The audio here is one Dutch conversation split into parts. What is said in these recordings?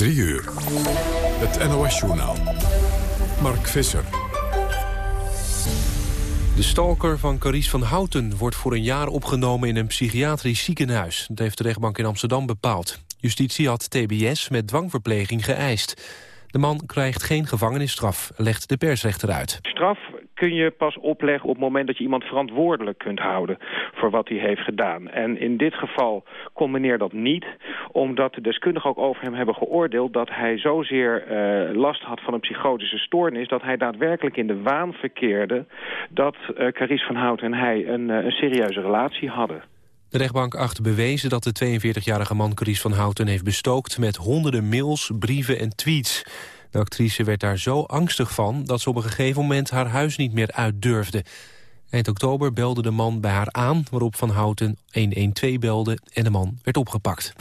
3 uur. Het NOS-journaal. Mark Visser. De stalker van Carice van Houten wordt voor een jaar opgenomen in een psychiatrisch ziekenhuis. Dat heeft de rechtbank in Amsterdam bepaald. Justitie had TBS met dwangverpleging geëist. De man krijgt geen gevangenisstraf, legt de persrechter uit. Straf kun je pas opleggen op het moment dat je iemand verantwoordelijk kunt houden voor wat hij heeft gedaan. En in dit geval kon meneer dat niet, omdat de deskundigen ook over hem hebben geoordeeld dat hij zozeer uh, last had van een psychotische stoornis, dat hij daadwerkelijk in de waan verkeerde dat uh, van Hout en hij een, uh, een serieuze relatie hadden. De rechtbank acht bewezen dat de 42-jarige man Carice van Houten heeft bestookt met honderden mails, brieven en tweets. De actrice werd daar zo angstig van dat ze op een gegeven moment haar huis niet meer uit durfde. Eind oktober belde de man bij haar aan, waarop Van Houten 112 belde en de man werd opgepakt.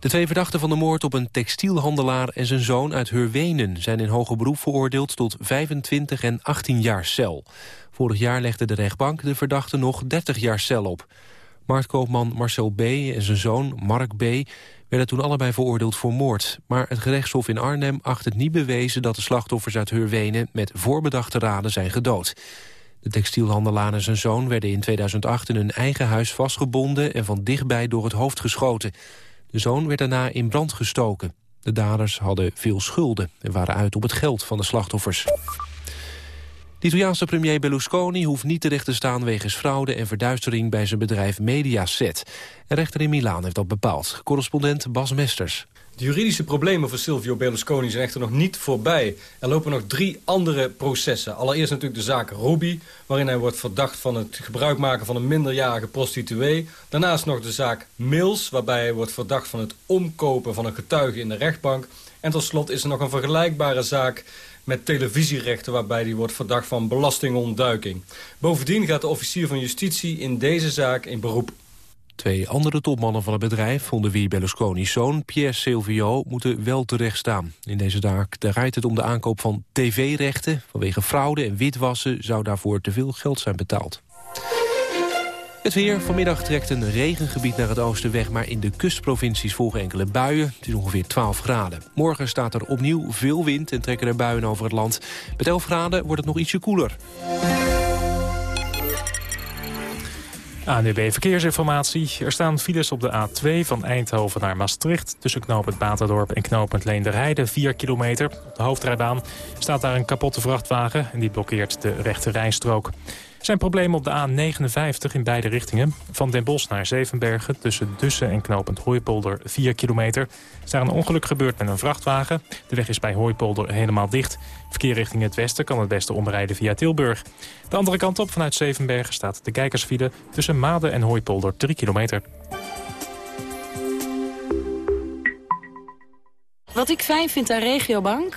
De twee verdachten van de moord op een textielhandelaar en zijn zoon uit Hurwenen zijn in hoger beroep veroordeeld tot 25 en 18 jaar cel. Vorig jaar legde de rechtbank de verdachten nog 30 jaar cel op. Marktkoopman Marcel B. en zijn zoon Mark B. werden toen allebei veroordeeld voor moord. Maar het gerechtshof in Arnhem acht het niet bewezen... dat de slachtoffers uit Hurwenen met voorbedachte raden zijn gedood. De textielhandelaar en zijn zoon werden in 2008 in hun eigen huis vastgebonden... en van dichtbij door het hoofd geschoten. De zoon werd daarna in brand gestoken. De daders hadden veel schulden en waren uit op het geld van de slachtoffers. De Italiaanse premier Berlusconi hoeft niet terecht te staan wegens fraude en verduistering bij zijn bedrijf Mediaset. Een rechter in Milaan heeft dat bepaald. Correspondent Bas Mesters. De juridische problemen voor Silvio Berlusconi zijn echter nog niet voorbij. Er lopen nog drie andere processen. Allereerst natuurlijk de zaak Ruby, waarin hij wordt verdacht van het gebruik maken van een minderjarige prostituee. Daarnaast nog de zaak Mills, waarbij hij wordt verdacht van het omkopen van een getuige in de rechtbank. En tot slot is er nog een vergelijkbare zaak met televisierechten waarbij hij wordt verdacht van belastingontduiking. Bovendien gaat de officier van justitie in deze zaak in beroep. Twee andere topmannen van het bedrijf, onder wie Berlusconi's zoon Pierre Silvio, moeten wel terecht staan. In deze zaak draait het om de aankoop van tv-rechten. Vanwege fraude en witwassen zou daarvoor te veel geld zijn betaald. Het weer. Vanmiddag trekt een regengebied naar het oosten weg... maar in de kustprovincies volgen enkele buien. Het is ongeveer 12 graden. Morgen staat er opnieuw veel wind en trekken er buien over het land. Met 11 graden wordt het nog ietsje koeler. ANUB Verkeersinformatie. Er staan files op de A2 van Eindhoven naar Maastricht... tussen knooppunt Baterdorp en knooppunt Leenderheide, 4 kilometer. Op de hoofdrijbaan staat daar een kapotte vrachtwagen... en die blokkeert de rechte rijstrook zijn problemen op de A59 in beide richtingen. Van Den Bosch naar Zevenbergen tussen Dussen en knooppunt Hooipolder 4 kilometer. Er is daar een ongeluk gebeurd met een vrachtwagen. De weg is bij Hooipolder helemaal dicht. Verkeer richting het westen kan het beste omrijden via Tilburg. De andere kant op vanuit Zevenbergen staat de kijkersfile... tussen Maden en Hooipolder 3 kilometer. Wat ik fijn vind aan Regiobank...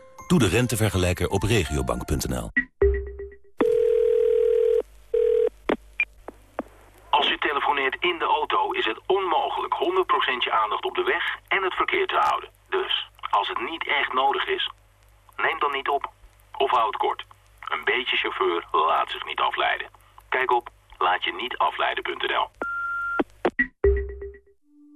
Doe de rentevergelijker op regiobank.nl. Als u telefoneert in de auto is het onmogelijk 100% je aandacht op de weg en het verkeer te houden. Dus, als het niet echt nodig is, neem dan niet op. Of houd kort. Een beetje chauffeur laat zich niet afleiden. Kijk op laatje-niet-afleiden.nl.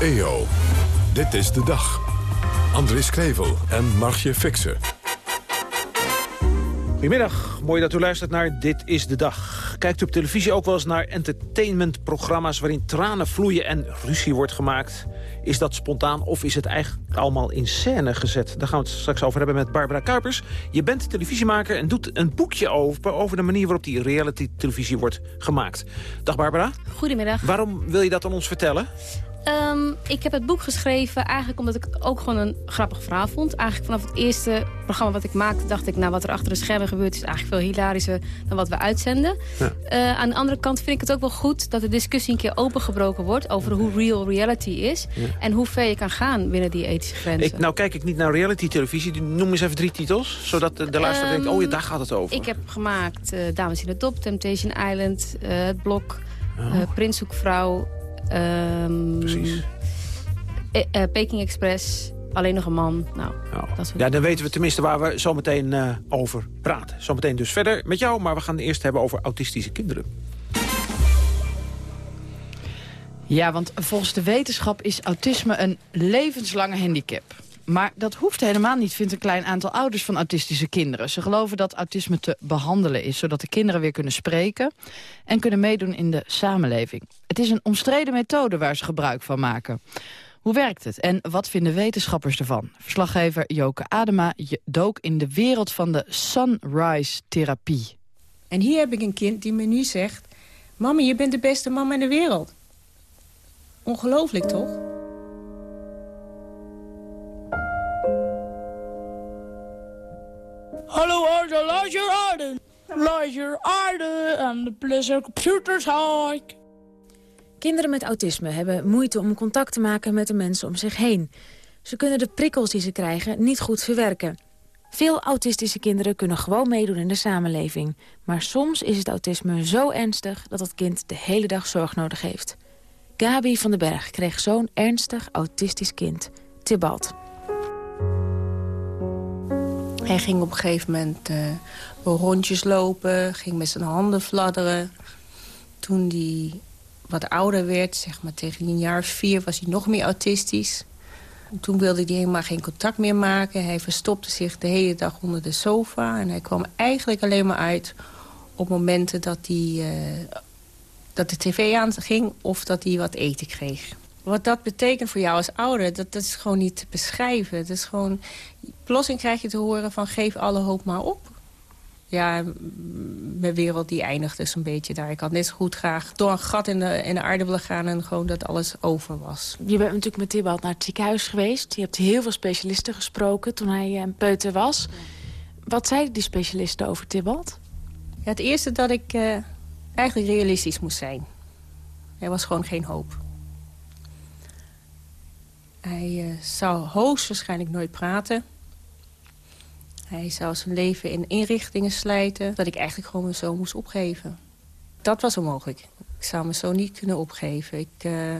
EO. Dit is de dag. Andries Krevel en Margje Fixen. Goedemiddag, mooi dat u luistert naar Dit is de Dag. Kijkt u op televisie ook wel eens naar entertainmentprogramma's... waarin tranen vloeien en ruzie wordt gemaakt? Is dat spontaan of is het eigenlijk allemaal in scène gezet? Daar gaan we het straks over hebben met Barbara Kuipers. Je bent televisiemaker en doet een boekje over... over de manier waarop die reality-televisie wordt gemaakt. Dag Barbara. Goedemiddag. Waarom wil je dat aan ons vertellen? Um, ik heb het boek geschreven eigenlijk omdat ik het ook gewoon een grappig verhaal vond. Eigenlijk vanaf het eerste programma wat ik maakte dacht ik... nou, wat er achter de schermen gebeurt is eigenlijk veel hilarischer dan wat we uitzenden. Ja. Uh, aan de andere kant vind ik het ook wel goed dat de discussie een keer opengebroken wordt... over hoe real reality is ja. en hoe ver je kan gaan binnen die ethische grenzen. Ik, nou kijk ik niet naar reality televisie. Noem eens even drie titels, zodat de, de luisteraar um, denkt... oh ja, daar gaat het over. Ik heb gemaakt uh, Dames in de Top, Temptation Island, uh, Het Blok... Oh. Prinshoekvrouw, Um, Precies. Uh, Peking Express, alleen nog een man. Nou, oh. dat ja, dan weten we tenminste waar we zo meteen uh, over praten. Zometeen dus verder met jou, maar we gaan het eerst hebben over autistische kinderen. Ja, want volgens de wetenschap is autisme een levenslange handicap. Maar dat hoeft helemaal niet, vindt een klein aantal ouders van autistische kinderen. Ze geloven dat autisme te behandelen is, zodat de kinderen weer kunnen spreken... en kunnen meedoen in de samenleving. Het is een omstreden methode waar ze gebruik van maken. Hoe werkt het en wat vinden wetenschappers ervan? Verslaggever Joke Adema dook in de wereld van de Sunrise-therapie. En hier heb ik een kind die me nu zegt... Mama, je bent de beste mama in de wereld. Ongelooflijk, toch? Hallo Arden, luister Arden. Luister Arden en de Pleasure Computers Hike. Kinderen met autisme hebben moeite om contact te maken met de mensen om zich heen. Ze kunnen de prikkels die ze krijgen niet goed verwerken. Veel autistische kinderen kunnen gewoon meedoen in de samenleving. Maar soms is het autisme zo ernstig dat het kind de hele dag zorg nodig heeft. Gabi van den Berg kreeg zo'n ernstig autistisch kind, Tibalt. Hij ging op een gegeven moment uh, rondjes lopen, ging met zijn handen fladderen. Toen hij wat ouder werd, zeg maar tegen een jaar vier, was hij nog meer autistisch. Toen wilde hij helemaal geen contact meer maken. Hij verstopte zich de hele dag onder de sofa. En hij kwam eigenlijk alleen maar uit op momenten dat, hij, uh, dat de tv aanging of dat hij wat eten kreeg. Wat dat betekent voor jou als ouder, dat, dat is gewoon niet te beschrijven. Het is gewoon, plotseling krijg je te horen van geef alle hoop maar op. Ja, mijn wereld die eindigt dus een beetje daar. Ik had net zo goed graag door een gat in de, in de aarde willen gaan... en gewoon dat alles over was. Je bent natuurlijk met Tibalt naar het ziekenhuis geweest. Je hebt heel veel specialisten gesproken toen hij een peuter was. Wat zeiden die specialisten over Tibalt? Ja, het eerste dat ik uh, eigenlijk realistisch moest zijn. Er was gewoon geen hoop. Hij uh, zou hoogstwaarschijnlijk nooit praten. Hij zou zijn leven in inrichtingen slijten... dat ik eigenlijk gewoon mijn zoon moest opgeven. Dat was onmogelijk. Ik zou mijn zoon niet kunnen opgeven. Ik, uh,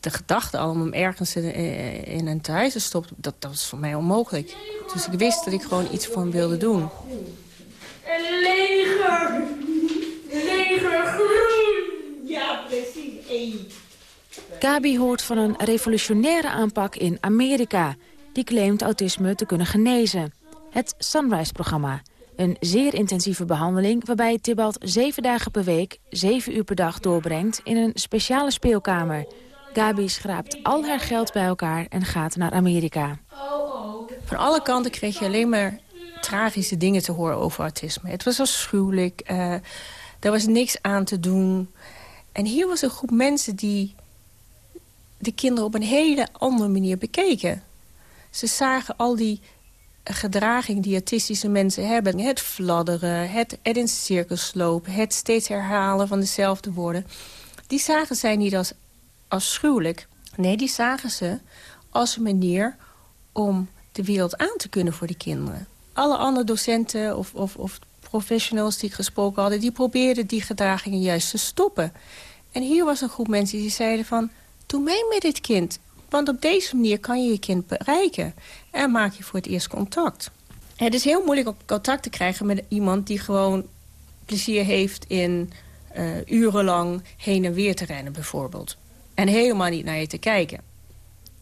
de gedachte al om hem ergens in, een thuis te stoppen... Dat, dat was voor mij onmogelijk. Dus ik wist dat ik gewoon iets voor hem wilde doen. Een leger! Leger groen! Ja, precies. Hey. Gabi hoort van een revolutionaire aanpak in Amerika. Die claimt autisme te kunnen genezen. Het Sunrise-programma. Een zeer intensieve behandeling waarbij Tibalt zeven dagen per week... zeven uur per dag doorbrengt in een speciale speelkamer. Gabi schraapt al haar geld bij elkaar en gaat naar Amerika. Van alle kanten kreeg je alleen maar tragische dingen te horen over autisme. Het was afschuwelijk, uh, er was niks aan te doen. En hier was een groep mensen die de kinderen op een hele andere manier bekeken. Ze zagen al die gedraging die autistische mensen hebben. Het fladderen, het, het in cirkels lopen, het steeds herhalen van dezelfde woorden. Die zagen zij niet als afschuwelijk. Nee, die zagen ze als een manier om de wereld aan te kunnen voor die kinderen. Alle andere docenten of, of, of professionals die ik gesproken hadden... die probeerden die gedragingen juist te stoppen. En hier was een groep mensen die zeiden van... Doe mee met dit kind. Want op deze manier kan je je kind bereiken. En maak je voor het eerst contact. Het is heel moeilijk om contact te krijgen met iemand die gewoon plezier heeft in uh, urenlang heen en weer te rennen bijvoorbeeld. En helemaal niet naar je te kijken.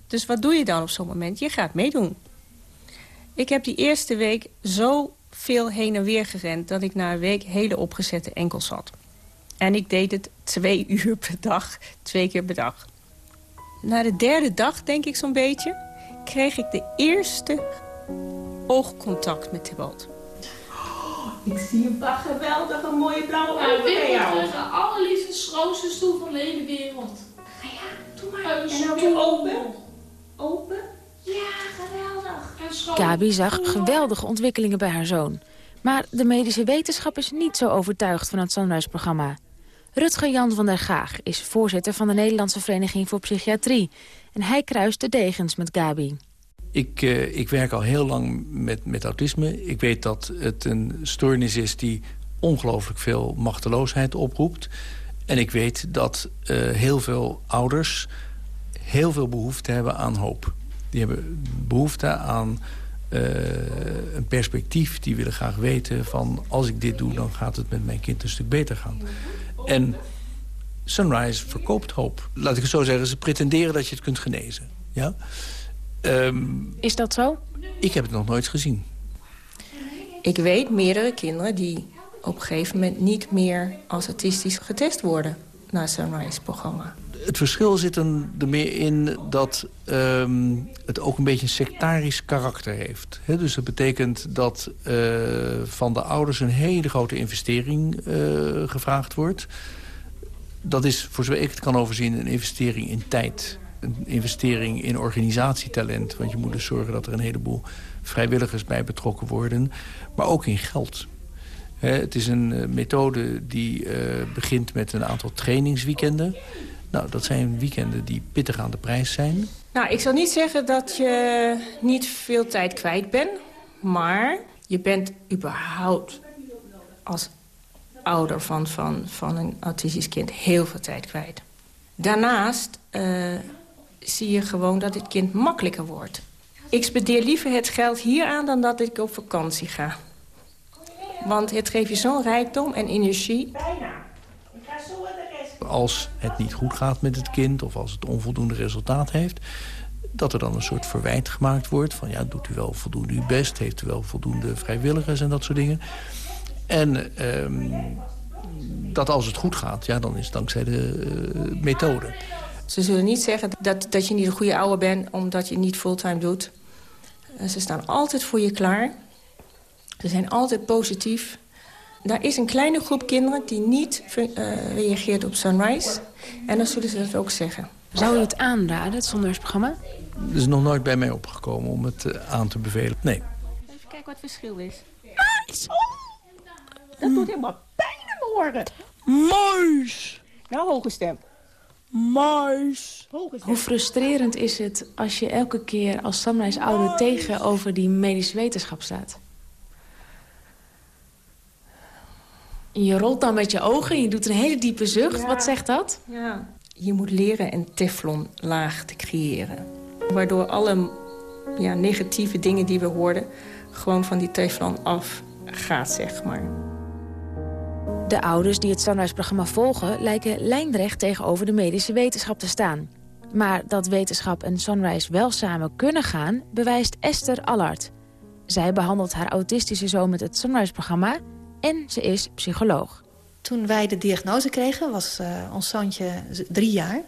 Dus wat doe je dan op zo'n moment? Je gaat meedoen. Ik heb die eerste week zo veel heen en weer gerend... dat ik na een week hele opgezette enkels had. En ik deed het twee uur per dag, twee keer per dag. Na de derde dag, denk ik zo'n beetje... kreeg ik de eerste oogcontact met Thibaut. Ik zie een paar geweldige mooie blauwe ogen bij jou. de allerliefste, schoonste stoel van de hele wereld. Ah ja, doe maar. En nou weer open. Open. Ja, geweldig. En schoon. Gabi zag geweldige ontwikkelingen bij haar zoon. Maar de medische wetenschap is niet zo overtuigd van het Sunrise-programma. Rutger Jan van der Gaag is voorzitter van de Nederlandse Vereniging voor Psychiatrie. En hij kruist de degens met Gabi. Ik, eh, ik werk al heel lang met, met autisme. Ik weet dat het een stoornis is die ongelooflijk veel machteloosheid oproept. En ik weet dat eh, heel veel ouders heel veel behoefte hebben aan hoop. Die hebben behoefte aan eh, een perspectief. Die willen graag weten van als ik dit doe... dan gaat het met mijn kind een stuk beter gaan. En Sunrise verkoopt hoop. Laat ik het zo zeggen, ze pretenderen dat je het kunt genezen. Ja? Ehm, Is dat zo? ik heb het nog nooit gezien. Ik weet meerdere kinderen die op een gegeven moment niet meer als autistisch getest worden na het Sunrise-programma. Het verschil zit er er meer in dat ehm, het ook een beetje een sectarisch karakter heeft. Dus dat betekent dat eh, van de ouders een hele grote investering eh, gevraagd wordt. Dat is, voor zover ik het kan overzien, een investering in tijd. Een investering in organisatietalent. Want je moet dus zorgen dat er een heleboel vrijwilligers bij betrokken worden. Maar ook in geld. Het is een eh, methode die begint met een aantal trainingsweekenden. Nou, dat zijn weekenden die pittig aan de prijs zijn. Nou, ik zal niet zeggen dat je niet veel tijd kwijt bent. Maar je bent überhaupt als ouder van, van, van een autistisch kind heel veel tijd kwijt. Daarnaast eh, zie je gewoon dat het kind makkelijker wordt. Ik spendeer liever het geld hier aan dan dat ik op vakantie ga. Want het geeft je zo'n rijkdom en energie. Als het niet goed gaat met het kind of als het onvoldoende resultaat heeft... dat er dan een soort verwijt gemaakt wordt van... ja, doet u wel voldoende uw best, heeft u wel voldoende vrijwilligers en dat soort dingen. En ehm, dat als het goed gaat, ja, dan is het dankzij de eh, methode. Ze zullen niet zeggen dat, dat je niet een goede ouder bent... omdat je niet fulltime doet. Eh, Ze staan altijd voor je klaar. Ze zijn altijd positief. Daar is een kleine groep kinderen die niet eh, reageert op Sunrise. En dan zullen ze dat ook zeggen. Zou u het aanraden, het Sunrise-programma? Het is nog nooit bij mij opgekomen om het eh, aan te bevelen. Nee. Even kijken wat het verschil is. Dat doet helemaal pijn in mijn oren. Muis. Nou, hoge stem. Muis. Hoge stem. Hoe frustrerend is het als je elke keer als Sunrise-ouder tegenover die medische wetenschap staat? Je rolt dan met je ogen en je doet een hele diepe zucht. Ja. Wat zegt dat? Ja. Je moet leren een teflonlaag te creëren. Waardoor alle ja, negatieve dingen die we hoorden... gewoon van die teflon af gaat, zeg maar. De ouders die het Sunrise-programma volgen... lijken lijnrecht tegenover de medische wetenschap te staan. Maar dat wetenschap en Sunrise wel samen kunnen gaan... bewijst Esther Allard. Zij behandelt haar autistische zoon met het Sunrise-programma... en ze is psycholoog. Toen wij de diagnose kregen, was eh, ons zoontje drie jaar.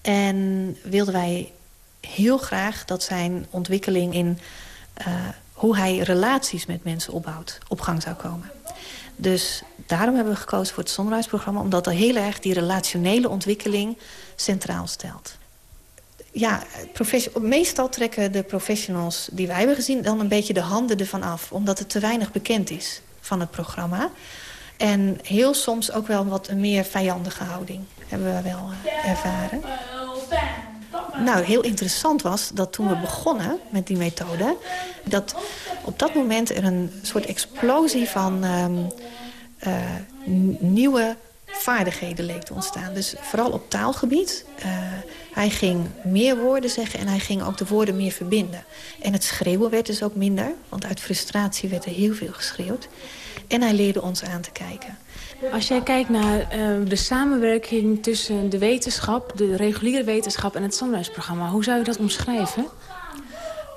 En wilden wij heel graag dat zijn ontwikkeling in eh, hoe hij relaties met mensen opbouwt, op gang zou komen. Dus daarom hebben we gekozen voor het Sunrise-programma... omdat dat heel erg die relationele ontwikkeling centraal stelt. Ja, meestal trekken de professionals die wij hebben gezien... dan een beetje de handen ervan af, omdat het te weinig bekend is van het programma. En heel soms ook wel wat een meer vijandige houding hebben we wel eh, ervaren. Nou, heel interessant was dat toen we begonnen met die methode... dat op dat moment er een soort explosie van ehm, eh, nieuwe vaardigheden leek te ontstaan. Dus vooral op taalgebied. Eh, hij ging meer woorden zeggen en hij ging ook de woorden meer verbinden. En het schreeuwen werd dus ook minder, want uit frustratie werd er heel veel geschreeuwd. En hij leerde ons aan te kijken. Als jij kijkt naar uh, de samenwerking tussen de wetenschap... de reguliere wetenschap en het Sunrise-programma... hoe zou je dat omschrijven?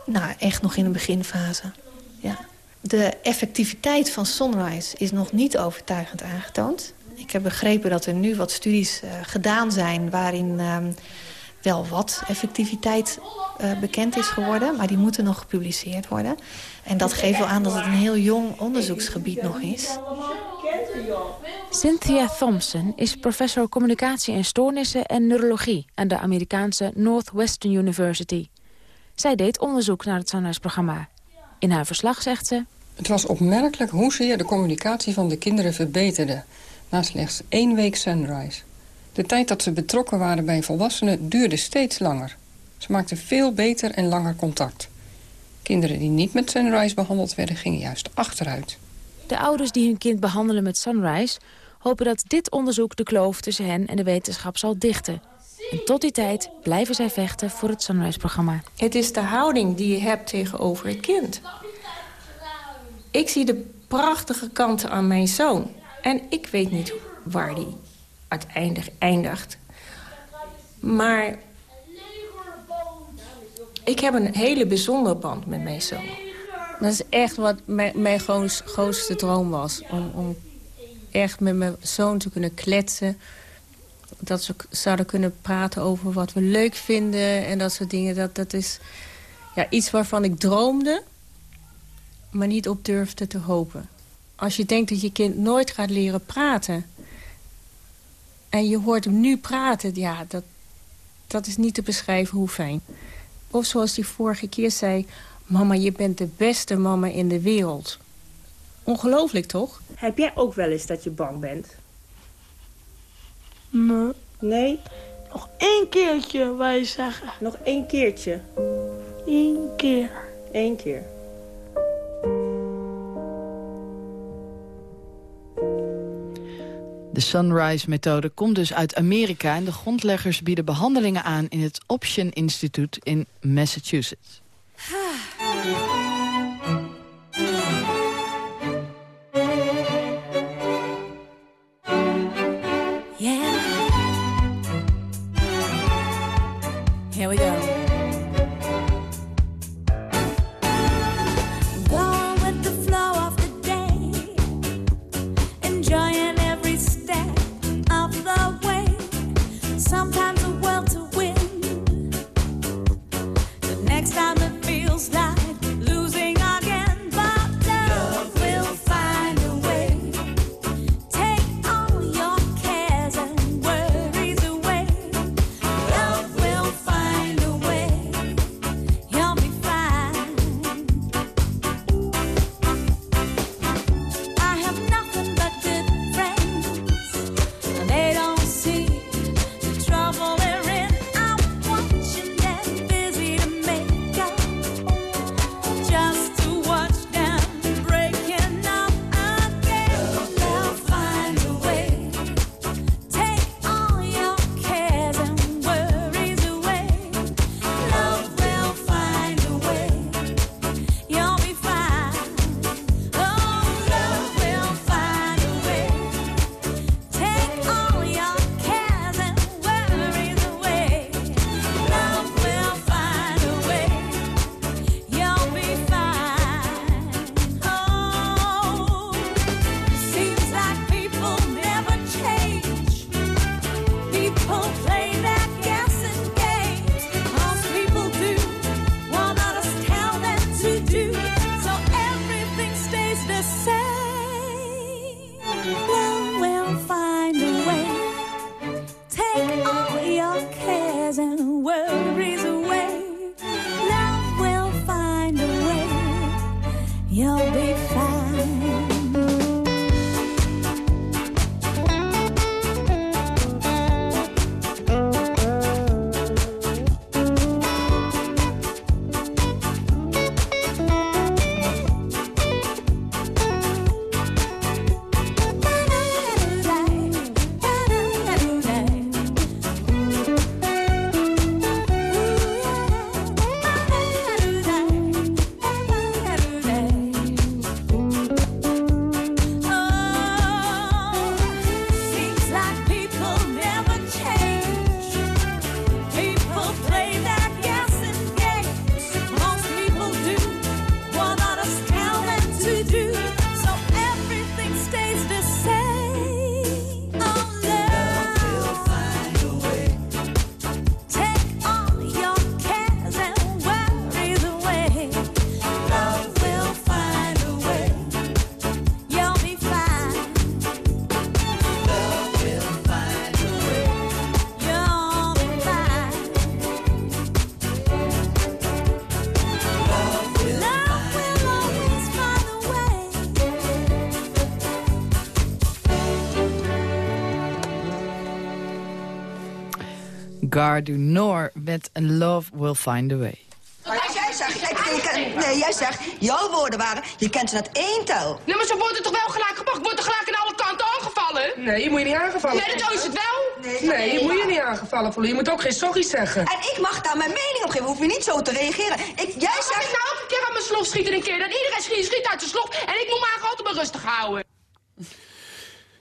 Nou, echt nog in een beginfase. Ja. De effectiviteit van Sunrise is nog niet overtuigend aangetoond. Ik heb begrepen dat er nu wat studies uh, gedaan zijn... waarin uh, wel wat effectiviteit uh, bekend is geworden. Maar die moeten nog gepubliceerd worden. En dat geeft wel aan dat het een heel jong onderzoeksgebied nog is. Cynthia Thompson is professor communicatie en stoornissen en neurologie... aan de Amerikaanse Northwestern University. Zij deed onderzoek naar het Sunrise-programma. In haar verslag zegt ze... Het was opmerkelijk hoezeer de communicatie van de kinderen verbeterde... na slechts één week Sunrise. De tijd dat ze betrokken waren bij volwassenen duurde steeds langer. Ze maakten veel beter en langer contact. Kinderen die niet met Sunrise behandeld werden, gingen juist achteruit. De ouders die hun kind behandelen met Sunrise... hopen dat dit onderzoek de kloof tussen hen en de wetenschap zal dichten. En tot die tijd blijven zij vechten voor het Sunrise-programma. Het is de houding die je hebt tegenover het kind. Ik zie de prachtige kanten aan mijn zoon. En ik weet niet waar die uiteindelijk eindigt. Maar ik heb een hele bijzondere band met mijn zoon. Dat is echt wat mijn, mijn grootste droom was. Om, om echt met mijn zoon te kunnen kletsen. Dat ze zouden kunnen praten over wat we leuk vinden en dat soort dingen. Dat, dat is ja, iets waarvan ik droomde, maar niet op durfde te hopen. Als je denkt dat je kind nooit gaat leren praten... en je hoort hem nu praten, ja, dat, dat is niet te beschrijven hoe fijn. Of zoals hij vorige keer zei... Mama, je bent de beste mama in de wereld. Ongelooflijk, toch? Heb jij ook wel eens dat je bang bent? Nee. Nee? Nog één keertje, wij zeggen. Nog één keertje? Eén keer. Eén keer. De Sunrise-methode komt dus uit Amerika... en de grondleggers bieden behandelingen aan in het Option Institute in Massachusetts. Gare du Nord met Love Will Find a Way. Jij zegt, ik- nee, jij zegt, jouw woorden waren, je kent ze uit één tel. Nee, maar ze worden toch wel gelijk gepakt? Wordt er gelijk aan alle kanten aangevallen? Nee, je moet je niet aangevallen Nee, dat is het wel. Nee, je moet je niet aangevallen voelen. Je moet ook geen sorry zeggen. En ik mag daar mijn mening op geven, hoef je niet zo te reageren. Ik, jij Als zegt... ik nou elke keer aan mijn slof schiet en een keer, dan iedereen schiet, schiet uit zijn slof. En ik moet me eigenlijk altijd maar rustig houden.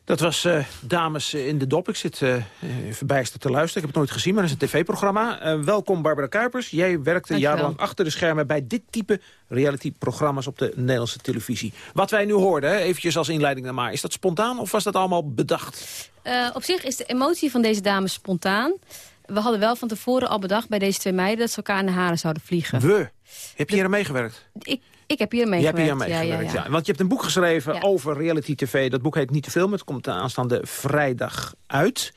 Dat was eh, Dames in de Dop. Ik zit eh, verbijsterd te luisteren. Ik heb het nooit gezien, maar dat is een tv-programma. Eh, welkom Barbara Kuipers. Jij werkte jarenlang achter de schermen... bij dit type reality-programma's op de Nederlandse televisie. Wat wij nu hoorden, hè, eventjes als inleiding dan maar... is dat spontaan of was dat allemaal bedacht? Op zich is de emotie van deze dames spontaan. We hadden wel van tevoren al bedacht bij deze twee meiden... dat ze elkaar in de haren zouden vliegen. We. Heb je hier aan meegewerkt? Ik, ik heb hier Je hebt meegewerkt. hier aan ja, meegewerkt, ja. Want je hebt een boek geschreven over reality tv. Dat boek heet Niet te veel, maar het komt aanstaande vrijdag uit.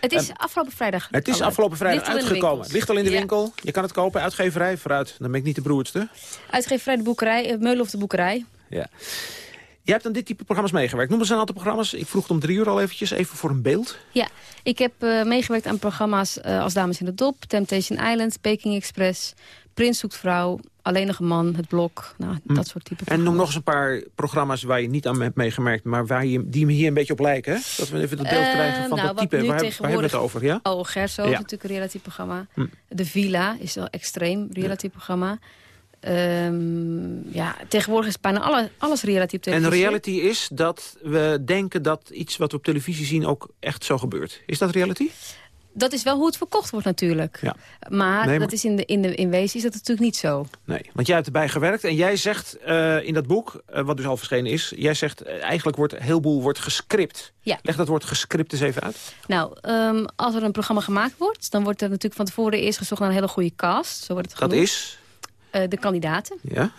Het is Eh, afgelopen vrijdag. Het is afgelopen vrijdag ligt uitgekomen. Het ligt al in de winkel. Je kan het kopen, uitgeverij, vooruit. Dan ben ik niet de broertste. Uitgeverij de boekerij, uh, Meulen of de boekerij. Ja. Je hebt aan dit type programma's meegewerkt. Noem eens een aantal programma's. Ik vroeg het om drie uur al eventjes, even voor een beeld. Ja, ik heb eh, meegewerkt aan programma's eh, als Dames in de Dop, Temptation Island, Baking Express, Prins zoekt vrouw, Alleenige man, Het Blok, nou, Hm. dat soort type En noem nog eens een paar programma's waar je niet aan hebt meegemerkt... maar waar je, die me hier een beetje op lijken. hè? Dat we even het beeld Eh, krijgen van nou, dat type. Waar, waar hebben we het over? Ja? Oh, Gerso Ja. is natuurlijk een realityprogramma. Hm. De Villa is wel extreem realityprogramma. Ehm, ja, tegenwoordig is bijna alle, alles reality op En televisie. reality is dat we denken dat iets wat we op televisie zien... ook echt zo gebeurt. Is dat reality? Dat is wel hoe het verkocht wordt natuurlijk. Ja. Maar, Nee, maar- dat is in, de, in, de, in wezen is dat natuurlijk niet zo. Nee, want jij hebt erbij gewerkt en jij zegt eh, in dat boek, eh, wat dus al verschenen is... jij zegt eh, eigenlijk wordt een heleboel wordt gescript. Ja. Leg dat woord gescript eens even uit. Nou, ehm, als er een programma gemaakt wordt... dan wordt er natuurlijk van tevoren eerst gezocht naar een hele goede cast. Zo wordt het Dat is... De kandidaten. Ja?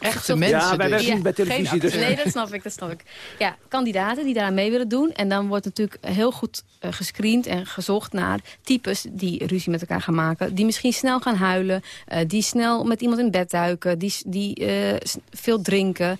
Echte mensen Ja, wij dus. werken bij geen televisie, dus- Nee, dat snap ik, dat snap ik. Ja, kandidaten die daaraan mee willen doen. En dan wordt natuurlijk heel goed eh, gescreend en gezocht naar types die ruzie met elkaar gaan maken. Die misschien snel gaan huilen. eh, die snel met iemand in bed duiken. Die, die eh, veel drinken.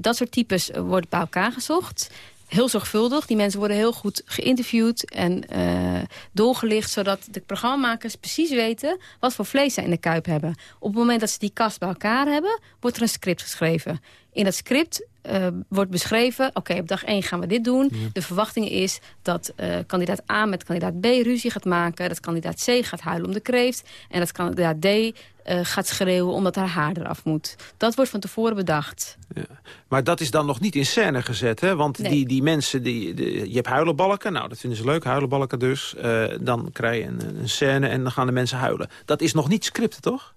dat soort types worden bij elkaar gezocht. Heel zorgvuldig. Die mensen worden heel goed geïnterviewd en eh, doorgelicht... zodat de programmamakers precies weten wat voor vlees zij in de kuip hebben. Op het moment dat ze die kast bij elkaar hebben... wordt er een script geschreven. In dat script eh, wordt beschreven... oké, op dag 1 gaan we dit doen. De verwachting is dat eh, kandidaat A met kandidaat B ruzie gaat maken... dat kandidaat C gaat huilen om de kreeft... en dat kandidaat D eh, gaat schreeuwen omdat haar haar eraf moet. Dat wordt van tevoren bedacht. Maar dat is dan nog niet in scène gezet, hè? Want Nee. die, die mensen, die, die- je hebt huilenbalken. Nou, dat vinden ze leuk, huilenbalken dus. Eh, dan krijg je een, een scène en dan gaan de mensen huilen. Dat is nog niet scripten, toch?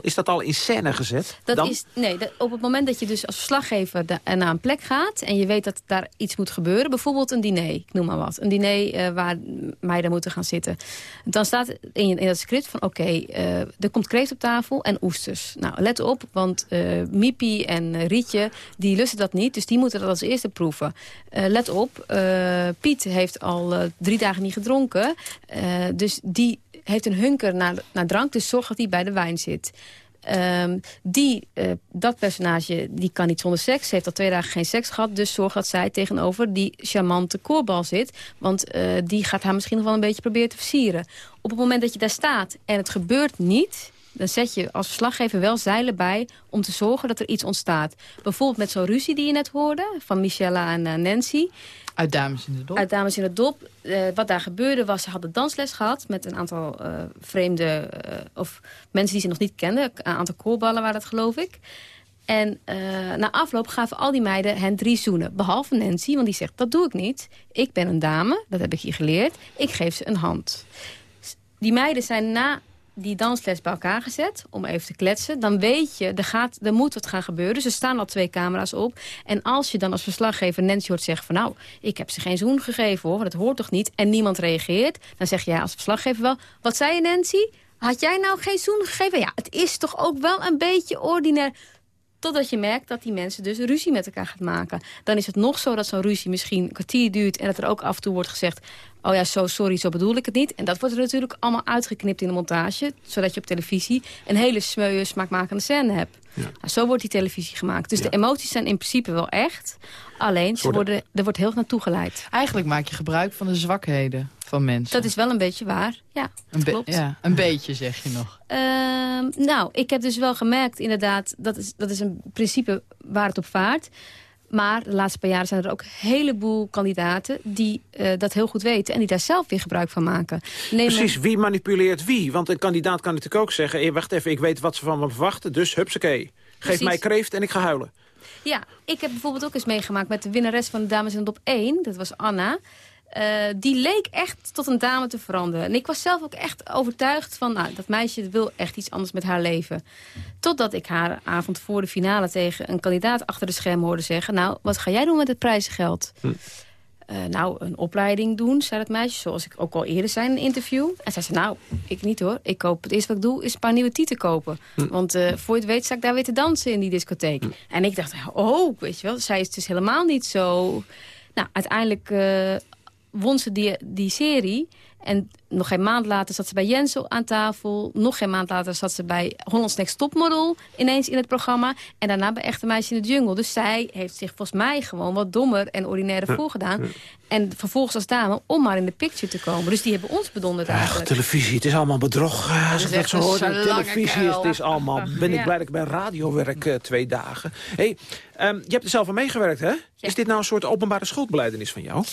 Is dat al in scène gezet? Dat dan? is, nee, dat- op het moment dat je dus als verslaggever naar een plek gaat... en je weet dat daar iets moet gebeuren, bijvoorbeeld een diner, ik noem maar wat. Een diner eh, waar meiden moeten gaan zitten. Dan staat in, in dat script van, oké, eh, er komt kreeft op tafel en oesters. Nou, let op, want Miepie en Rietje, die lusten dat niet... dus die moeten dat als eerste proeven. Let op, Piet heeft al drie dagen niet gedronken... dus die heeft een hunker naar, naar drank, dus zorg dat hij bij de wijn zit. Ehm, die, eh, dat personage die kan niet zonder seks. Ze heeft al twee dagen geen seks gehad. Dus zorg dat zij tegenover die charmante koorbal zit. Want eh, die gaat haar misschien nog wel een beetje proberen te versieren. Op het moment dat je daar staat en het gebeurt niet... dan zet je als verslaggever wel zeilen bij om te zorgen dat er iets ontstaat. Bijvoorbeeld met zo'n ruzie die je net hoorde van Michella en eh, Nancy... Uit Dames in de Dop. Uit Dames in de Dop. Eh, wat daar gebeurde was, ze hadden dansles gehad... met een aantal eh, vreemde, of mensen die ze nog niet kenden. Een aantal koorballen waren dat, geloof ik. En na afloop gaven al die meiden hen drie zoenen. Behalve Nancy, want die zegt, dat doe ik niet. Ik ben een dame, dat heb ik hier geleerd. Ik geef ze een hand. Die meiden zijn na die dansles bij elkaar gezet om even te kletsen. Dan weet je, er, gaat, er moet wat gaan gebeuren. Er staan al twee camera's op. En als je dan als verslaggever Nancy hoort zeggen van... nou, ik heb ze geen zoen gegeven hoor, dat hoort toch niet? En niemand reageert. Dan zeg jij als verslaggever wel... wat zei je Nancy? Had jij nou geen zoen gegeven? Ja, het is toch ook wel een beetje ordinair... Totdat je merkt dat die mensen dus ruzie met elkaar gaat maken. Dan is het nog zo dat zo'n ruzie misschien een kwartier duurt... en dat er ook af en toe wordt gezegd... oh ja, zo sorry, zo bedoel ik het niet. En dat wordt er natuurlijk allemaal uitgeknipt in de montage... zodat je op televisie een hele smeuïe, smaakmakende scène hebt. Nou, zo wordt die televisie gemaakt. Dus de emoties zijn in principe wel echt. Alleen, ze Worden- worden, er wordt heel erg naartoe geleid. Eigenlijk maak je gebruik van de zwakheden van mensen. Dat is wel een beetje waar, ja. Een, be- klopt. ja, een beetje, zeg je nog. Ehm, nou, ik heb dus wel gemerkt, inderdaad, dat is, dat is een principe waar het op vaart. Maar de laatste paar jaren zijn er ook een heleboel kandidaten... die eh, dat heel goed weten en die daar zelf weer gebruik van maken. Neem Precies, wie manipuleert wie? Want een kandidaat kan natuurlijk ook zeggen... Eh, wacht even, ik weet wat ze van me verwachten, dus hupsakee. Geef Precies. mij kreeft en ik ga huilen. Ja, ik heb bijvoorbeeld ook eens meegemaakt met de winnares van de Dames in de Top 1. Dat was Anna. Eh, die leek echt tot een dame te veranderen. En ik was zelf ook echt overtuigd van... Nou, dat meisje wil echt iets anders met haar leven. Totdat ik haar avond voor de finale tegen een kandidaat achter de scherm hoorde zeggen... Nou, wat ga jij doen met het prijzengeld? Eh, nou, een opleiding doen, zei het meisje. Zoals ik ook al eerder zei in een interview. En zij zei, nou, ik niet hoor. Ik koop, het eerste wat ik doe is een paar nieuwe tieten kopen. Want eh, voor je het weet sta ik daar weer te dansen in die discotheek. En ik dacht, oh, weet je wel, zij is dus helemaal niet zo... Nou, uiteindelijk won ze die, die serie. En nog geen maand later zat ze bij Jensel aan tafel. Nog geen maand later zat ze bij Holland's Next Topmodel ineens in het programma. En daarna bij Echte Meisje in de Jungle. Dus zij heeft zich volgens mij gewoon wat dommer en ordinairder Ja, voorgedaan. ja. En vervolgens als dame om maar in de picture te komen. Dus die hebben ons bedonderd Ach, eigenlijk. televisie, het is allemaal bedrog. eh, Als ik dat echt zo hoor, televisie is, het is allemaal... Ben ik Ja. blij dat ik bij radio werk eh, twee dagen. hey, ehm, je hebt er zelf aan meegewerkt, hè? Is dit nou een soort openbare schuldbeleidenis van jou?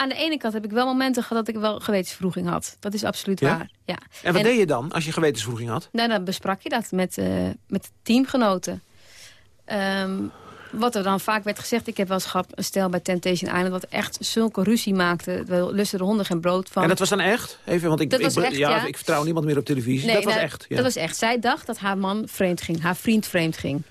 Aan de ene kant heb ik wel momenten gehad dat ik wel gewetensvroeging had. Dat is absoluut Ja? waar. Ja. En wat deed je dan als je gewetensvroeging had? Nou, dan besprak je dat met, eh, met teamgenoten. Ehm, wat er dan vaak werd gezegd... ik heb wel eens gehad een stel bij Temptation Island... wat echt zulke ruzie maakte. We lusten de honden geen brood van. En dat was dan echt? Even, want ik, echt, ja, ja. ik vertrouw niemand meer op televisie. Nee, dat was echt. Ja. Dat was echt. Zij dacht dat haar man vreemd ging. Haar vriend vreemd ging.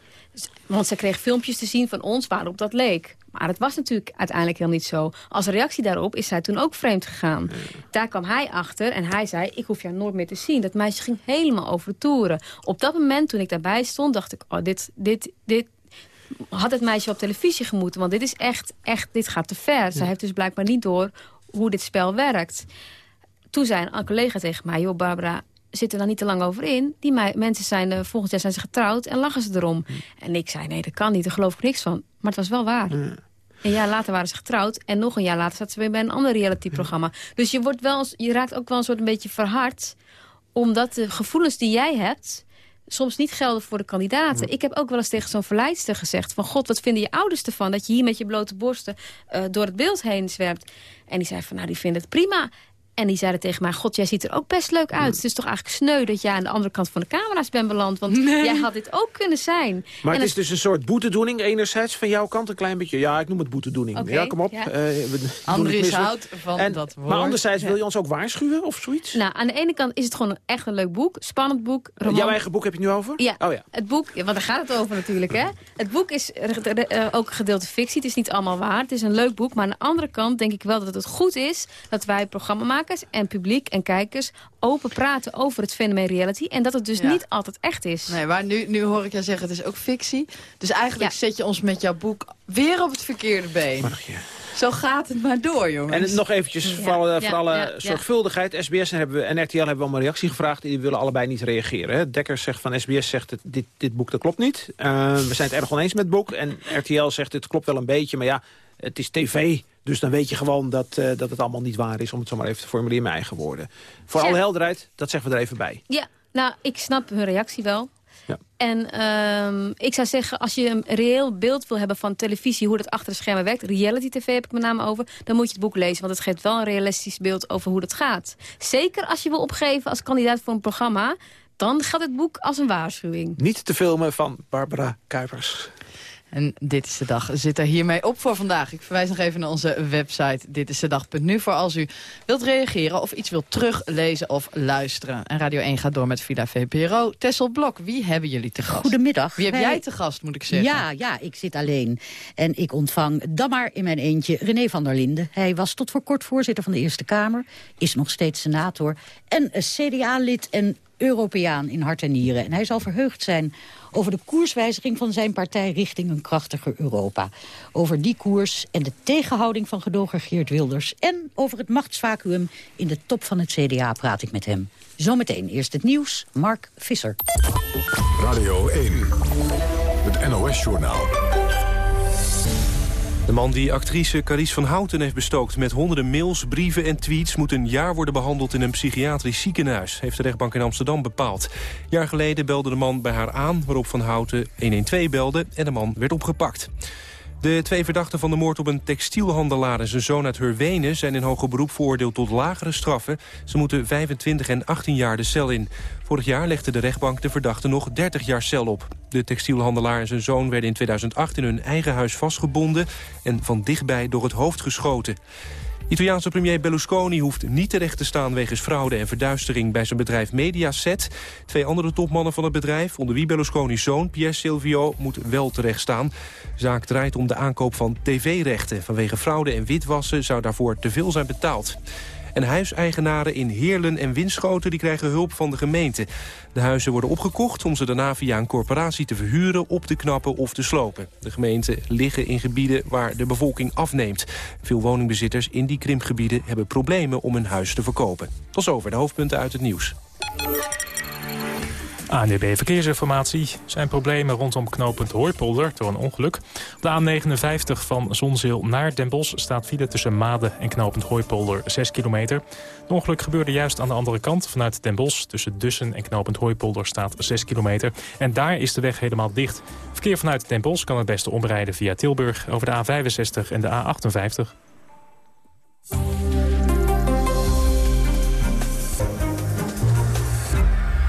Want ze kreeg filmpjes te zien van ons waarop dat leek. Maar het was natuurlijk uiteindelijk heel niet zo. Als reactie daarop is zij toen ook vreemd gegaan. Daar kwam hij achter en hij zei... ik hoef jou nooit meer te zien. Dat meisje ging helemaal over de toeren. Op dat moment, toen ik daarbij stond, dacht ik... oh, dit, dit, dit had het meisje op televisie gemoeten. Want dit is echt, echt dit gaat te ver. Zij heeft dus blijkbaar niet door hoe dit spel werkt. Toen zei een collega tegen mij... joh, Barbara, zit er dan niet te lang over in. Die mensen zijn, eh, volgend jaar zijn ze getrouwd en lachen ze erom. En ik zei, nee, dat kan niet, daar geloof ik niks van. Maar het was wel waar. Een jaar later waren ze getrouwd. En nog een jaar later zat ze weer bij een ander reality-programma. Dus je, wordt wel, je raakt ook wel een soort een beetje verhard. Omdat de gevoelens die jij hebt soms niet gelden voor de kandidaten. Ik heb ook wel eens tegen zo'n verleidster gezegd... van god, wat vinden je ouders ervan... dat je hier met je blote borsten eh, door het beeld heen zwerft. En die zei van, nou, die vinden het prima. En die zeiden tegen mij, god, jij ziet er ook best leuk uit. Het is toch eigenlijk sneu dat jij aan de andere kant van de camera's bent beland. Want jij had dit ook kunnen zijn. Maar En het is dus een soort boetedoening enerzijds van jouw kant een klein beetje. Ja, ik noem het boetedoening. Oké, ja, kom op. ja. eh, Andries misselijk. houdt van En- dat woord. Maar anderzijds Ja. wil je ons ook waarschuwen of zoiets? Nou, aan de ene kant is het gewoon een- echt een leuk boek. Spannend boek. Roman. Jouw eigen boek heb je het nu over? Ja, Oh ja. het boek, ja, want daar gaat het over natuurlijk. Hè? Het boek is eh, eh, ook een gedeelte fictie. Het is niet allemaal waar. Het is een leuk boek. Maar aan de andere kant denk ik wel dat het goed is... dat wij en publiek en kijkers open praten over het fenomeen reality. En dat het dus Ja. niet altijd echt is. Nee, maar nu, nu hoor ik jou zeggen, het is ook fictie. Dus eigenlijk zet je ons met jouw boek weer op het verkeerde been. Zo gaat het maar door, jongens. En nog eventjes voor alle, voor alle zorgvuldigheid. SBS en, hebben we, en RTL hebben we om een reactie gevraagd. Die willen allebei niet reageren. Hè. Dekkers zegt van SBS zegt het, dit, dit boek dat klopt niet. Eh, we zijn het erg oneens met het boek. En RTL zegt het klopt wel een beetje. Maar ja, het is tv. Dus dan weet je gewoon dat, eh, dat het allemaal niet waar is. Om het zo maar even te formuleren in mijn eigen woorden. Voor alle helderheid, dat zeggen we er even bij. Ja, nou, ik snap hun reactie wel. Ja. En ehm, ik zou zeggen, als je een reëel beeld wil hebben van televisie... hoe dat achter de schermen werkt, reality tv heb ik met name over... dan moet je het boek lezen, want het geeft wel een realistisch beeld over hoe dat gaat. Zeker als je wil opgeven als kandidaat voor een programma... dan gaat het boek als een waarschuwing. Niet te filmen van Barbara Kuipers. En dit is de dag zit er hiermee op voor vandaag. Ik verwijs nog even naar onze website Dit is de dag.nu voor als u wilt reageren of iets wilt teruglezen of luisteren. En Radio 1 gaat door met Villa VPRO. Tessel Blok, wie hebben jullie te gast? Goedemiddag. Wie heb jij te gast, moet ik zeggen? Ja, ja, ik zit alleen. En ik ontvang dan maar in mijn eentje René van der Linden. Hij was tot voor kort voorzitter van de Eerste Kamer. Is nog steeds senator. En CDA-lid en Europeaan in hart en nieren. En hij zal verheugd zijn over de koerswijziging van zijn partij richting een krachtiger Europa. Over die koers en de tegenhouding van gedoger Geert Wilders. En over het machtsvacuum in de top van het CDA praat ik met hem. Zometeen eerst het nieuws, Mark Visser. Radio 1, het NOS-journaal. De man die actrice Carice van Houten heeft bestookt met honderden mails, brieven en tweets... moet een jaar worden behandeld in een psychiatrisch ziekenhuis... heeft de rechtbank in Amsterdam bepaald. Jaar geleden belde de man bij haar aan, waarop van Houten 112 belde... en de man werd opgepakt. De twee verdachten van de moord op een textielhandelaar en zijn zoon uit Hurwenen... zijn in hoger beroep veroordeeld tot lagere straffen. Ze moeten 25 en 18 jaar de cel in. Vorig jaar legde de rechtbank de verdachten nog 30 jaar cel op. De textielhandelaar en zijn zoon werden in 2008 in hun eigen huis vastgebonden... en van dichtbij door het hoofd geschoten. Italiaanse premier Berlusconi hoeft niet terecht te staan... wegens fraude en verduistering bij zijn bedrijf Mediaset. Twee andere topmannen van het bedrijf, onder wie Berlusconi's zoon... Pier Silvio, moet wel terecht staan. De zaak draait om de aankoop van tv-rechten. Vanwege fraude en witwassen zou daarvoor te veel zijn betaald. En huiseigenaren in Heerlen en Winschoten die krijgen hulp van de gemeente. De huizen worden opgekocht om ze daarna via een corporatie te verhuren, op te knappen of te slopen. De gemeenten liggen in gebieden waar de bevolking afneemt. Veel woningbezitters in die krimpgebieden hebben problemen om hun huis te verkopen. Tot zover de hoofdpunten uit het nieuws. ANDB Verkeersinformatie. Er zijn problemen rondom knooppunt Hooipolder door een ongeluk. Op de A59 van Zonzeel naar Den Bosch staat file tussen Maden en knooppunt Hooipolder 6 kilometer. Het ongeluk gebeurde juist aan de andere kant vanuit Den Bosch. Tussen Dussen en knooppunt Hooipolder staat 6 kilometer. En daar is de weg helemaal dicht. Verkeer vanuit Den Bosch kan het beste omrijden via Tilburg over de A65 en de A58.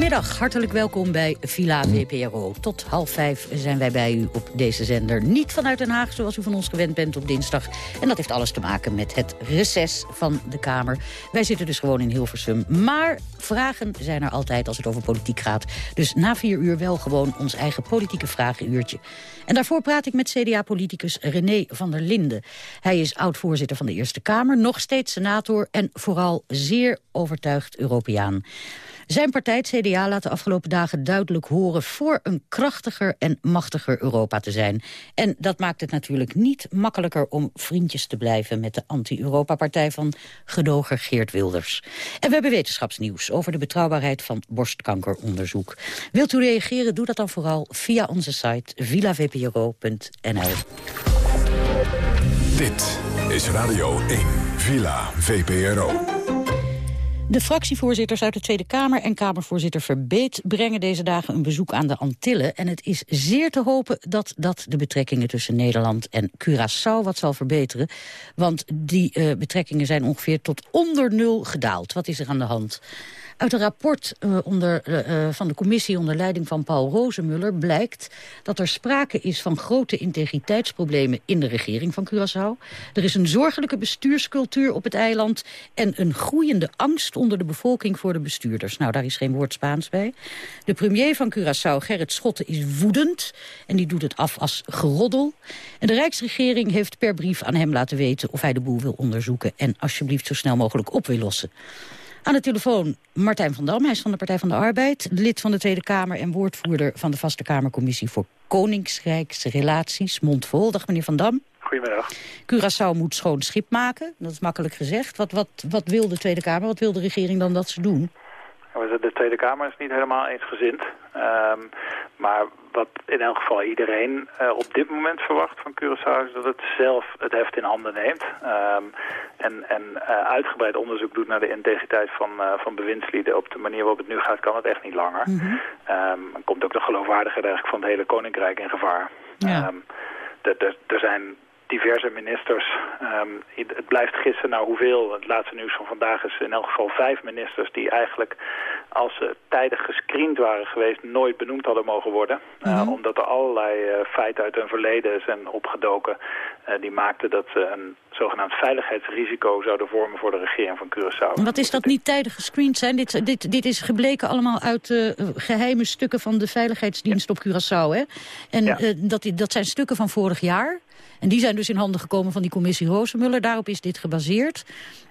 Goedemiddag, hartelijk welkom bij Villa VPRO. Tot half vijf zijn wij bij u op deze zender. Niet vanuit Den Haag, zoals u van ons gewend bent op dinsdag. En dat heeft alles te maken met het reces van de Kamer. Wij zitten dus gewoon in Hilversum. Maar vragen zijn er altijd als het over politiek gaat. Dus na vier uur wel gewoon ons eigen politieke vragenuurtje. En daarvoor praat ik met CDA-politicus René van der Linden. Hij is oud-voorzitter van de Eerste Kamer, nog steeds senator... en vooral zeer overtuigd Europeaan. Zijn partij, CDA, laat de afgelopen dagen duidelijk horen... voor een krachtiger en machtiger Europa te zijn. En dat maakt het natuurlijk niet makkelijker om vriendjes te blijven... met de anti-Europa-partij van gedoger Geert Wilders. En we hebben wetenschapsnieuws over de betrouwbaarheid van borstkankeronderzoek. Wilt u reageren, doe dat dan vooral via onze site villavpro.nl. Dit is Radio 1, Villa VPRO. De fractievoorzitters uit de Tweede Kamer en Kamervoorzitter Verbeet brengen deze dagen een bezoek aan de Antillen. En het is zeer te hopen dat dat de betrekkingen tussen Nederland en Curaçao wat zal verbeteren. Want die uh, betrekkingen zijn ongeveer tot onder nul gedaald. Wat is er aan de hand? Uit een rapport uh, onder, uh, van de commissie onder leiding van Paul Rozemuller blijkt dat er sprake is van grote integriteitsproblemen in de regering van Curaçao. Er is een zorgelijke bestuurscultuur op het eiland en een groeiende angst onder de bevolking voor de bestuurders. Nou, daar is geen woord Spaans bij. De premier van Curaçao, Gerrit Schotten, is woedend en die doet het af als geroddel. En de Rijksregering heeft per brief aan hem laten weten of hij de boel wil onderzoeken en alsjeblieft zo snel mogelijk op wil lossen. Aan de telefoon Martijn van Dam, hij is van de Partij van de Arbeid... lid van de Tweede Kamer en woordvoerder van de Vaste Kamercommissie... voor Koningsrijksrelaties, mondvol. Dag meneer Van Dam. Goedemiddag. Curaçao moet schoon schip maken, dat is makkelijk gezegd. Wat, wat, wat wil de Tweede Kamer, wat wil de regering dan dat ze doen? De Tweede Kamer is niet helemaal eensgezind. Um, maar wat in elk geval iedereen uh, op dit moment verwacht van Curaçao... is dat het zelf het heft in handen neemt. Um, en en uh, uitgebreid onderzoek doet naar de integriteit van, uh, van bewindslieden. Op de manier waarop het nu gaat kan het echt niet langer. Mm -hmm. um, dan komt ook de geloofwaardigheid eigenlijk van het hele Koninkrijk in gevaar. Ja. er zijn diverse ministers. Um, het blijft gissen naar hoeveel. Het laatste nieuws van vandaag is in elk geval vijf ministers... die eigenlijk, als ze tijdig gescreend waren geweest... nooit benoemd hadden mogen worden. -hmm. uh, omdat er allerlei uh, feiten uit hun verleden zijn opgedoken... Uh, die maakten dat ze een zogenaamd veiligheidsrisico zouden vormen voor de regering van Curaçao. Wat is dat niet tijdig gescreend zijn? Dit, dit, dit is gebleken allemaal uit geheime stukken van de Veiligheidsdienst ja. op Curaçao. Hè? En ja. dat, dat zijn stukken van vorig jaar. En die zijn dus in handen gekomen van die commissie Rozenmuller. Daarop is dit gebaseerd.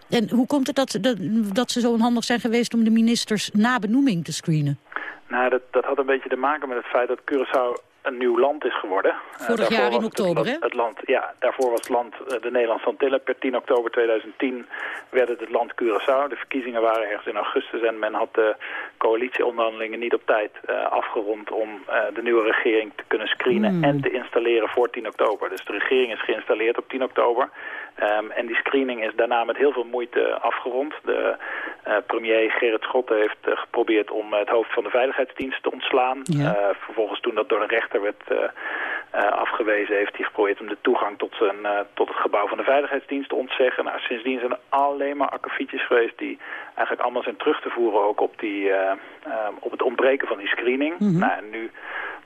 En hoe komt het dat, dat, ze zo onhandig zijn geweest om de ministers na benoeming te screenen? Nou, dat, dat had een beetje te maken met het feit dat Curaçao een nieuw land is geworden. Eh, Vorig jaar in oktober, het, hè? land- het land, ja, daarvoor was het land eh, de Nederlandse Antillen. Per 10 oktober 2010 werd het het land Curaçao. De verkiezingen waren ergens in augustus en men had de coalitieonderhandelingen niet op tijd eh, afgerond om de nieuwe regering te kunnen screenen Hmm. en te installeren voor 10 oktober. Dus de regering is geïnstalleerd op 10 oktober. Ehm, en die screening is daarna met heel veel moeite afgerond. De eh, premier Gerrit Schotten heeft eh, geprobeerd om het hoofd van de veiligheidsdienst te ontslaan. Ja. Eh, vervolgens toen dat door de rechter werd afgewezen... heeft hij geprobeerd om de toegang tot, zijn, tot het gebouw van de veiligheidsdienst te ontzeggen. Nou, sindsdien zijn er alleen maar akkefietjes geweest... die eigenlijk allemaal zijn terug te voeren ook op, die, op het ontbreken van die screening. Mhm. Nou, en nu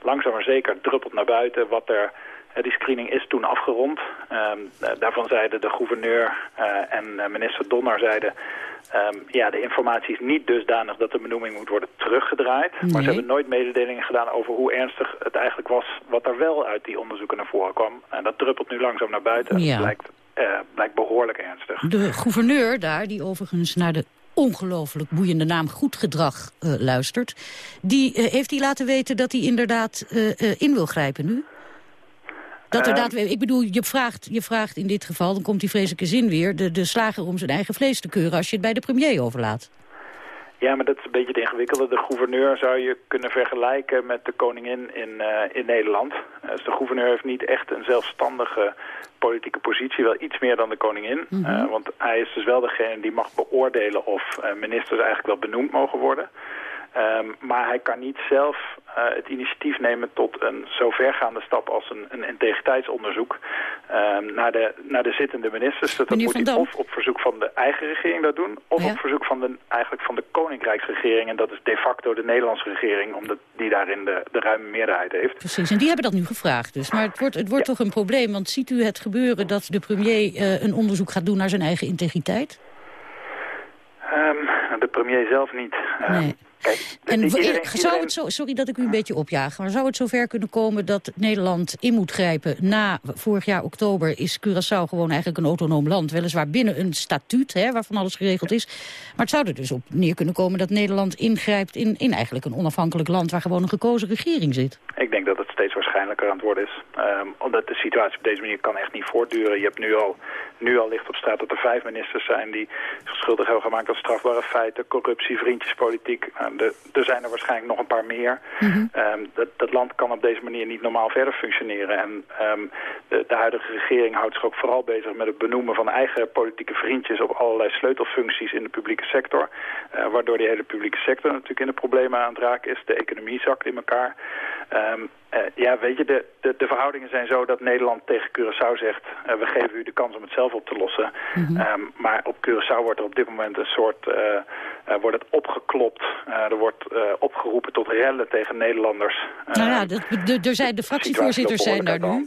langzaam maar zeker druppelt naar buiten wat er... eh, Die screening is toen afgerond. Ehm, eh, daarvan zeiden de gouverneur eh, en eh, minister Donner zeiden... ehm, ja, de informatie is niet dusdanig dat de benoeming moet worden teruggedraaid. Maar ze hebben nooit mededelingen gedaan over hoe ernstig het eigenlijk was... wat er wel uit die onderzoeken naar voren kwam. En dat druppelt nu langzaam naar buiten. Ja. Het blijkt, blijkt behoorlijk ernstig. De gouverneur daar, die overigens naar de ongelooflijk boeiende naam goed gedrag luistert... die heeft hij laten weten dat hij inderdaad in wil grijpen nu? Dat er Eh, daadwerkelijk, ik bedoel, je vraagt, je vraagt in dit geval, dan komt die vreselijke zin weer... De, de slager om zijn eigen vlees te keuren als je het bij de premier overlaat. Ja, maar dat is een beetje het ingewikkelde. De gouverneur zou je kunnen vergelijken met de koningin in, eh, in Nederland. Eh, dus de gouverneur heeft niet echt een zelfstandige politieke positie, wel iets meer dan de koningin. Mhm. Want hij is dus wel degene die mag beoordelen of ministers eigenlijk wel benoemd mogen worden. Ehm, maar hij kan niet zelf eh, het initiatief nemen tot een zo vergaande stap als een, een integriteitsonderzoek ehm, naar, de, naar de zittende ministers. Dat, dat moet hij of op verzoek van de eigen regering dat doen, of Ja. op verzoek van de, eigenlijk van de koninkrijksregering. En dat is de facto de Nederlandse regering, omdat die daarin de, de ruime meerderheid heeft. Precies, en die hebben dat nu gevraagd dus. Maar het wordt, het wordt toch een probleem, want ziet u het gebeuren... dat de premier eh, een onderzoek gaat doen naar zijn eigen integriteit? Ehm, de premier zelf niet. Nee. Kijk, En iedereen- zou het zo, sorry dat ik u een beetje opjaag, maar zou het zover kunnen komen dat Nederland in moet grijpen? Na vorig jaar oktober is Curaçao gewoon eigenlijk een autonoom land. Weliswaar binnen een statuut, hè, waarvan alles geregeld is. Maar het zou er dus op neer kunnen komen dat Nederland ingrijpt in, in eigenlijk een onafhankelijk land waar gewoon een gekozen regering zit. Ik denk dat het steeds waarschijnlijker aan het worden is. Ehm, omdat de situatie op deze manier kan echt niet voortduren. Je hebt nu al, nu al licht op straat dat er vijf ministers zijn die zich schuldig hebben gemaakt aan strafbare feiten, corruptie, vriendjespolitiek. Nou, de- er zijn er waarschijnlijk nog een paar meer. Ehm, dat, dat land kan op deze manier niet normaal verder functioneren. En ehm, de, de huidige regering houdt zich ook vooral bezig met het benoemen van eigen politieke vriendjes op allerlei sleutelfuncties in de publieke sector. Eh, waardoor die hele publieke sector natuurlijk in de problemen aan het raken is. De economie zakt in elkaar. Ehm, eh, ja, weet je, de, de, de verhoudingen zijn zo dat Nederland tegen Curaçao zegt... eh, we geven u de kans om het zelf op te lossen. Ehm, maar op Curaçao wordt er op dit moment een soort... eh, wordt het opgeklopt. Er wordt opgeroepen tot rellen tegen Nederlanders. nou ja, Ehm, de, de, er zijn, de fractievoorzitters zijn daar nu.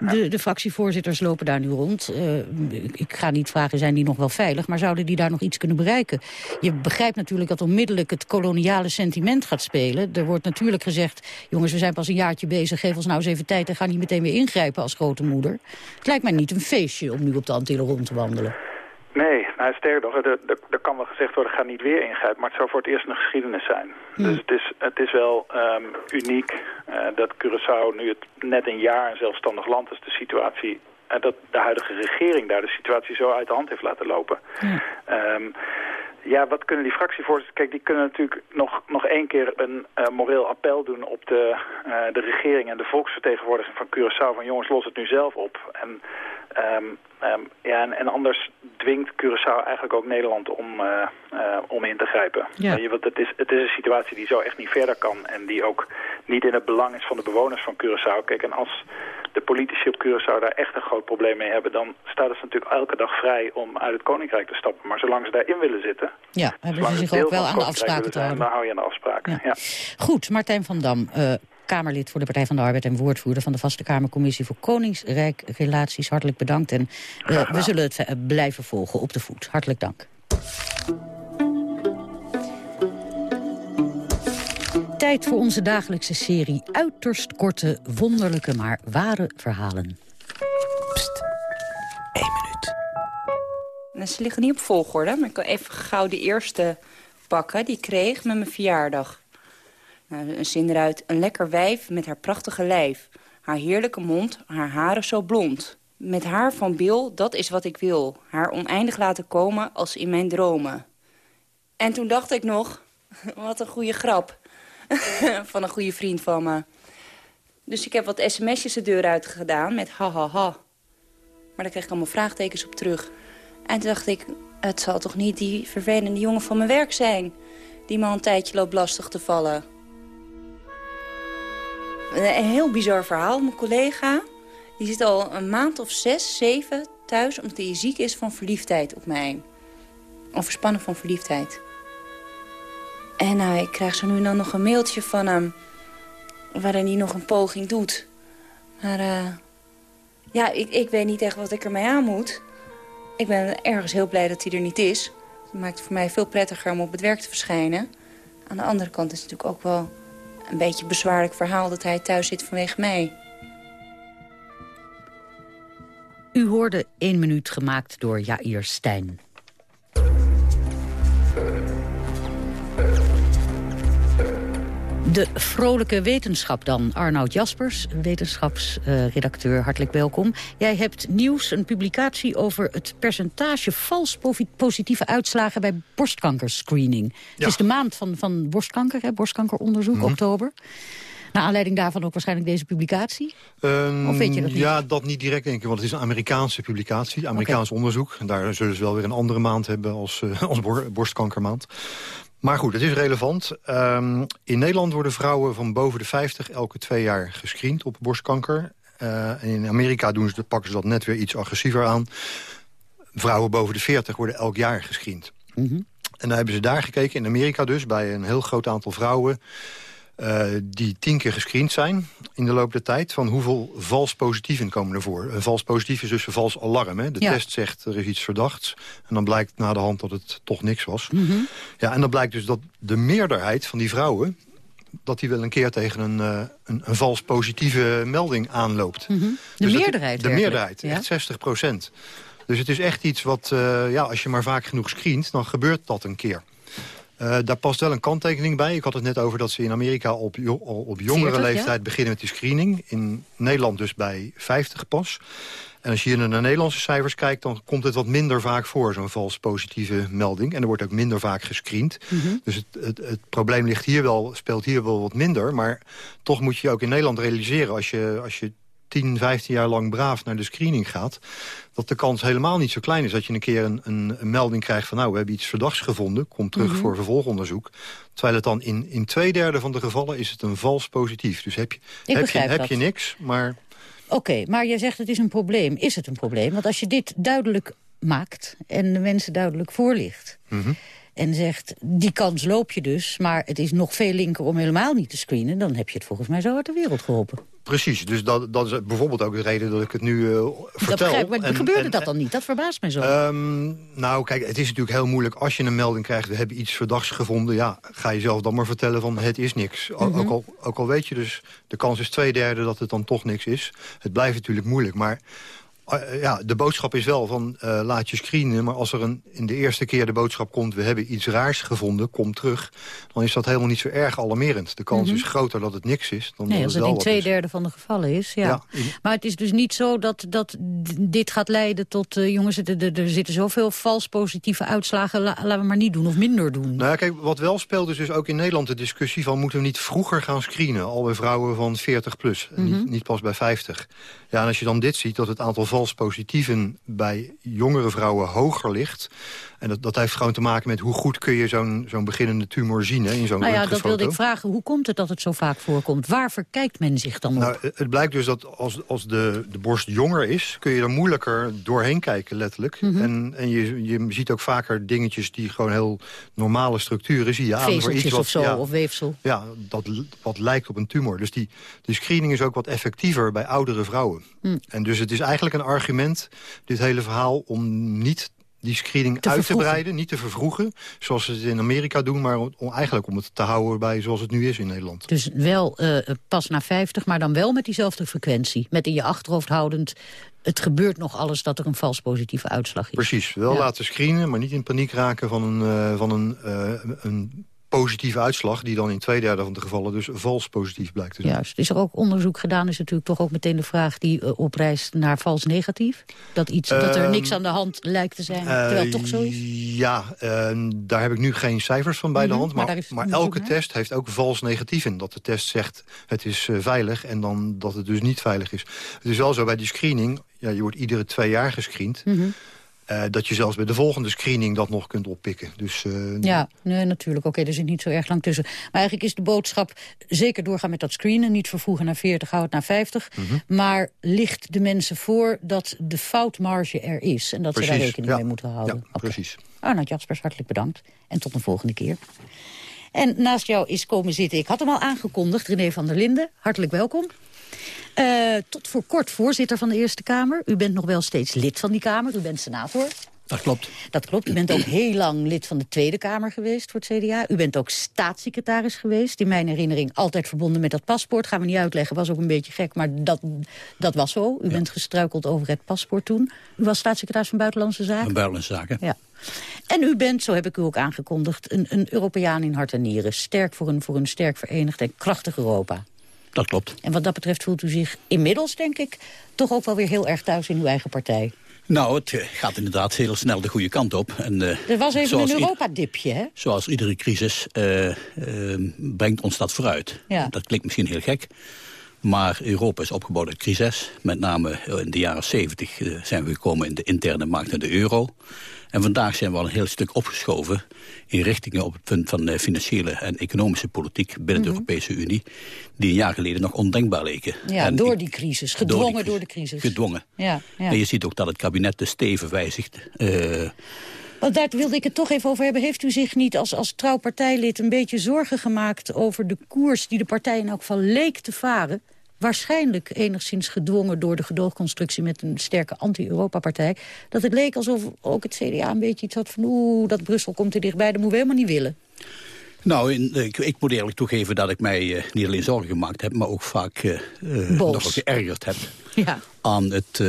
Uit De, de fractievoorzitters lopen daar nu rond. Eh, ik- ik ga niet vragen, zijn die nog wel veilig? Maar zouden die daar nog iets kunnen bereiken? Je begrijpt natuurlijk dat onmiddellijk het koloniale sentiment gaat spelen. Er wordt natuurlijk gezegd, jongens, we zijn pas een jaartje bezig. Geef ons nou eens even tijd en ga niet meteen weer ingrijpen als grote moeder. Het lijkt mij niet een feestje om nu op de Antillen rond te wandelen. Nee, nou, sterker nog, er, er, er kan wel gezegd worden, ga niet weer ingrijpen, maar het zou voor het eerst een geschiedenis zijn. Dus het is, het is wel ehm, uniek eh, dat Curaçao nu het net een jaar een zelfstandig land is. De situatie, dat de huidige regering daar de situatie zo uit de hand heeft laten lopen. Ehm, ja, wat kunnen die fractievoorzitters... Kijk, die kunnen natuurlijk nog, nog één keer een eh, moreel appel doen op de, eh, de regering en de volksvertegenwoordiging van Curaçao. Van jongens, los het nu zelf op. En, ehm, ehm, ja, en, en anders dwingt Curaçao eigenlijk ook Nederland om, eh, om in te grijpen. Ja. Je, want het is, het is een situatie die zo echt niet verder kan. En die ook niet in het belang is van de bewoners van Curaçao. Kijk, en als de politici op Curaçao daar echt een groot probleem mee hebben... dan staat het natuurlijk elke dag vrij om uit het koninkrijk te stappen. Maar zolang ze daarin willen zitten... Ja, hebben ze zich ook wel aan de afspraken te houden. Dan hou je aan de afspraken, ja. Goed, Martijn van Dam, eh, Kamerlid voor de Partij van de Arbeid... en woordvoerder van de Vaste Kamercommissie voor Koningsrijk Relaties. Hartelijk bedankt en eh, we zullen het eh, blijven volgen op de voet. Hartelijk dank. Tijd voor onze dagelijkse serie uiterst korte, wonderlijke, maar ware verhalen. Ze liggen niet op volgorde, maar ik kan even gauw de eerste pakken die kreeg met mijn verjaardag. Nou, een zin eruit. Een lekker wijf met haar prachtige lijf. Haar heerlijke mond, haar haren zo blond. Met haar van Bill, dat is wat ik wil. Haar oneindig laten komen als in mijn dromen. En toen dacht ik nog, wat een goede grap. van een goede vriend van me. Dus ik heb wat sms'jes de deur uit gedaan met ha ha ha. Maar daar kreeg ik allemaal vraagtekens op terug. En toen dacht ik, het zal toch niet die vervelende jongen van mijn werk zijn... die me al een tijdje loopt lastig te vallen. Een heel bizar verhaal. Mijn collega die zit al een maand of zes, zeven thuis... omdat hij ziek is van verliefdheid op mij. Overspannen van verliefdheid. En nou, ik krijg zo nu en dan nog een mailtje van hem... waarin hij nog een poging doet. Maar eh, ja, ik, ik weet niet echt wat ik ermee aan moet. Ik ben ergens heel blij dat hij er niet is. Het maakt het voor mij veel prettiger om op het werk te verschijnen. Aan de andere kant is het natuurlijk ook wel een beetje een bezwaarlijk verhaal... dat hij thuis zit vanwege mij. U hoorde één minuut gemaakt door Jair Stijn. De vrolijke wetenschap dan. Arnoud Jaspers, wetenschapsredacteur, hartelijk welkom. Jij hebt nieuws, een publicatie over het percentage vals posi- positieve uitslagen bij borstkankerscreening. Het is de maand van, van borstkanker, hè, borstkankeronderzoek, Mhm. oktober. Naar aanleiding daarvan ook waarschijnlijk deze publicatie? Ehm, Of weet je dat niet? Ja, dat niet direct denk ik, want het is een Amerikaanse publicatie, Amerikaans onderzoek. En daar zullen ze wel weer een andere maand hebben als, eh, als bor- borstkankermaand. Maar goed, het is relevant. Ehm, in Nederland worden vrouwen van boven de 50 elke twee jaar gescreend op borstkanker. Eh, en in Amerika doen ze, pakken ze dat net weer iets agressiever aan. Vrouwen boven de 40 worden elk jaar gescreend. En dan hebben ze daar gekeken, in Amerika dus, bij een heel groot aantal vrouwen... eh, die tien keer gescreend zijn in de loop der tijd... van hoeveel vals positieven komen er voor. Een vals positief is dus een vals alarm. Hè? De Ja. test zegt er is iets verdachts. En dan blijkt na de hand dat het toch niks was. Ja, en dan blijkt dus dat de meerderheid van die vrouwen... dat die wel een keer tegen een, eh, een, een vals positieve melding aanloopt. De Dus dat- meerderheid De meerderheid, ja? echt 60 procent. Dus het is echt iets wat, eh, ja, als je maar vaak genoeg screent... dan gebeurt dat een keer. Eh, daar past wel een kanttekening bij. Ik had het net over dat ze in Amerika op, jo- op jongere 40, ja? leeftijd beginnen met die screening. In Nederland dus bij 50 pas. En als je hier naar de Nederlandse cijfers kijkt... dan komt het wat minder vaak voor, zo'n vals positieve melding. En er wordt ook minder vaak gescreend. Dus het, het, het probleem ligt hier wel, speelt hier wel wat minder. Maar toch moet je ook in Nederland realiseren... als je, als je 10, 15 jaar lang braaf naar de screening gaat... dat de kans helemaal niet zo klein is dat je een keer een, een, een melding krijgt van... nou, we hebben iets verdachts gevonden, kom terug Mhm. voor vervolgonderzoek. Terwijl het dan in, in twee derde van de gevallen is het een vals positief. Dus heb je, Ik heb je, heb dat. je niks, maar... Oké, maar je zegt het is een probleem. Is het een probleem? Want als je dit duidelijk maakt en de mensen duidelijk voorlicht... Mhm. En zegt, die kans loop je dus... maar het is nog veel linker om helemaal niet te screenen... dan heb je het volgens mij zo uit de wereld geholpen. Precies, dus dat, dat is bijvoorbeeld ook de reden dat ik het nu eh, vertel. dat begrijp maar En- gebeurde en- dat dan niet? Dat verbaast mij zo. Ehm, nou, kijk, het is natuurlijk heel moeilijk. Als je een melding krijgt, we hebben iets verdachts gevonden... ja, ga je zelf dan maar vertellen van het is niks. O- Mhm. ook, al, ook al weet je dus, de kans is twee derde dat het dan toch niks is. Het blijft natuurlijk moeilijk, maar... eh, ja, de boodschap is wel van eh, laat je screenen. Maar als er een, in de eerste keer de boodschap komt... we hebben iets raars gevonden, kom terug... dan is dat helemaal niet zo erg alarmerend. De kans Mhm. is groter dat het niks is dan Nee, dat als het het in twee derde van de gevallen is, ja. Ja, in- Maar het is dus niet zo dat, dat dit gaat leiden tot... eh, jongens, er, er, er zitten zoveel vals positieve uitslagen... la- laten we maar niet doen of minder doen. Nou ja, kijk, wat wel speelt is dus ook in Nederland de discussie van... moeten we niet vroeger gaan screenen, al bij vrouwen van 40 plus. Mhm. niet, niet pas bij 50. Ja, en als je dan dit ziet, dat het aantal vals positieven... bij jongere vrouwen hoger ligt... en dat, dat heeft gewoon te maken met hoe goed kun je zo'n zo'n beginnende tumor zien... Hè, in zo'n nou ja, dat wilde ik vragen. Hoe komt het dat het zo vaak voorkomt? Waar verkijkt men zich dan op? Nou, het blijkt dus dat als, als de, de borst jonger is... kun je er moeilijker doorheen kijken, letterlijk. Mhm. En, en je, je ziet ook vaker dingetjes die gewoon heel normale structuren... zie je aan voor iets wat, of zo, ja, of weefsel. ja, dat wat lijkt op een tumor. Dus die, die screening is ook wat effectiever bij oudere vrouwen. Hm. En dus het is eigenlijk een argument, dit hele verhaal... om niet die screening Te uit te breiden, niet te vervroegen... zoals ze het in Amerika doen, maar om, eigenlijk om het te houden bij zoals het nu is in Nederland. Dus wel eh, pas na 50, maar dan wel met diezelfde frequentie. Met in je achterhoofd houdend... het gebeurt nog alles dat er een vals positieve uitslag is. Precies, wel Ja. laten screenen, maar niet in paniek raken van een, eh, van een, eh, een positieve uitslag... die dan in twee derde van de gevallen dus vals positief blijkt te zijn. Juist. Is er ook onderzoek gedaan, is natuurlijk toch ook meteen de vraag... die uh, oprijst naar vals negatief? Dat, iets, dat er Ehm, niks aan de hand lijkt te zijn, terwijl het toch zo is? Ja, eh, daar heb ik nu geen cijfers van bij de Mhm, hand. maar elke naar. test heeft ook vals negatief in. Dat de test zegt het is eh, veilig en dan dat het dus niet veilig is. Het is wel zo bij die screening, ja, je wordt iedere twee jaar gescreend... Mhm. Eh, dat je zelfs bij de volgende screening dat nog kunt oppikken. Dus eh, Ja, nee, natuurlijk. Oké, er zit niet zo erg lang tussen. Maar eigenlijk is de boodschap zeker doorgaan met dat screenen. Niet vervoegen naar 40, hou het naar 50. Mhm. Maar licht de mensen voor dat de foutmarge er is. En dat ze daar rekening ja. mee moeten houden. Ja, precies. Arnold Jaspers, hartelijk bedankt. En tot een volgende keer. En naast jou is komen zitten, ik had hem al aangekondigd, René van der Linden. Hartelijk welkom. Eh, tot voor kort voorzitter van de Eerste Kamer. U bent nog wel steeds lid van die Kamer, u bent senator. Dat klopt. Dat klopt. U bent ook heel lang lid van de Tweede Kamer geweest voor het CDA. U bent ook staatssecretaris geweest. In mijn herinnering altijd verbonden met dat paspoort. Gaan we niet uitleggen, was ook een beetje gek, maar dat, dat was zo. U bent gestruikeld over het paspoort toen. U was staatssecretaris van Buitenlandse Zaken. Van buitenlandse zaken. Ja. En u bent, zo heb ik u ook aangekondigd, een, een Europeaan in hart en nieren. Sterk voor een, voor een sterk verenigd en krachtig Europa. Dat klopt. En wat dat betreft voelt u zich inmiddels, denk ik, toch ook wel weer heel erg thuis in uw eigen partij. Nou, het eh, gaat inderdaad heel snel de goede kant op. En, eh, Er was even een Europa-dipje, hè? Zoals iedere crisis eh, brengt ons dat vooruit. Ja. Dat klinkt misschien heel gek. Maar Europa is opgebouwd uit crisis. Met name in de jaren 70 eh, zijn we gekomen in de interne markt en de euro. En vandaag zijn we al een heel stuk opgeschoven... in richtingen op het punt van eh, financiële en economische politiek... binnen de Europese Unie... die een jaar geleden nog ondenkbaar leken. Ja, En door die crisis. door die Gedwongen door de crisis. Gedwongen. Ja, ja. En je ziet ook dat het kabinet de steven wijzigt. Eh, Want daar wilde ik het toch even over hebben. Heeft u zich niet als, als trouw partijlid een beetje zorgen gemaakt... over de koers die de partij in elk geval leek te varen? Waarschijnlijk enigszins gedwongen door de gedoogconstructie... met een sterke anti-Europa-partij. Dat het leek alsof ook het CDA een beetje iets had van... oeh, dat Brussel komt er dichtbij, dat moeten we helemaal niet willen. Nou, ik, ik moet eerlijk toegeven dat ik mij eh, niet alleen zorgen gemaakt heb... maar ook vaak Boos. nogal geërgerd heb Ja. aan het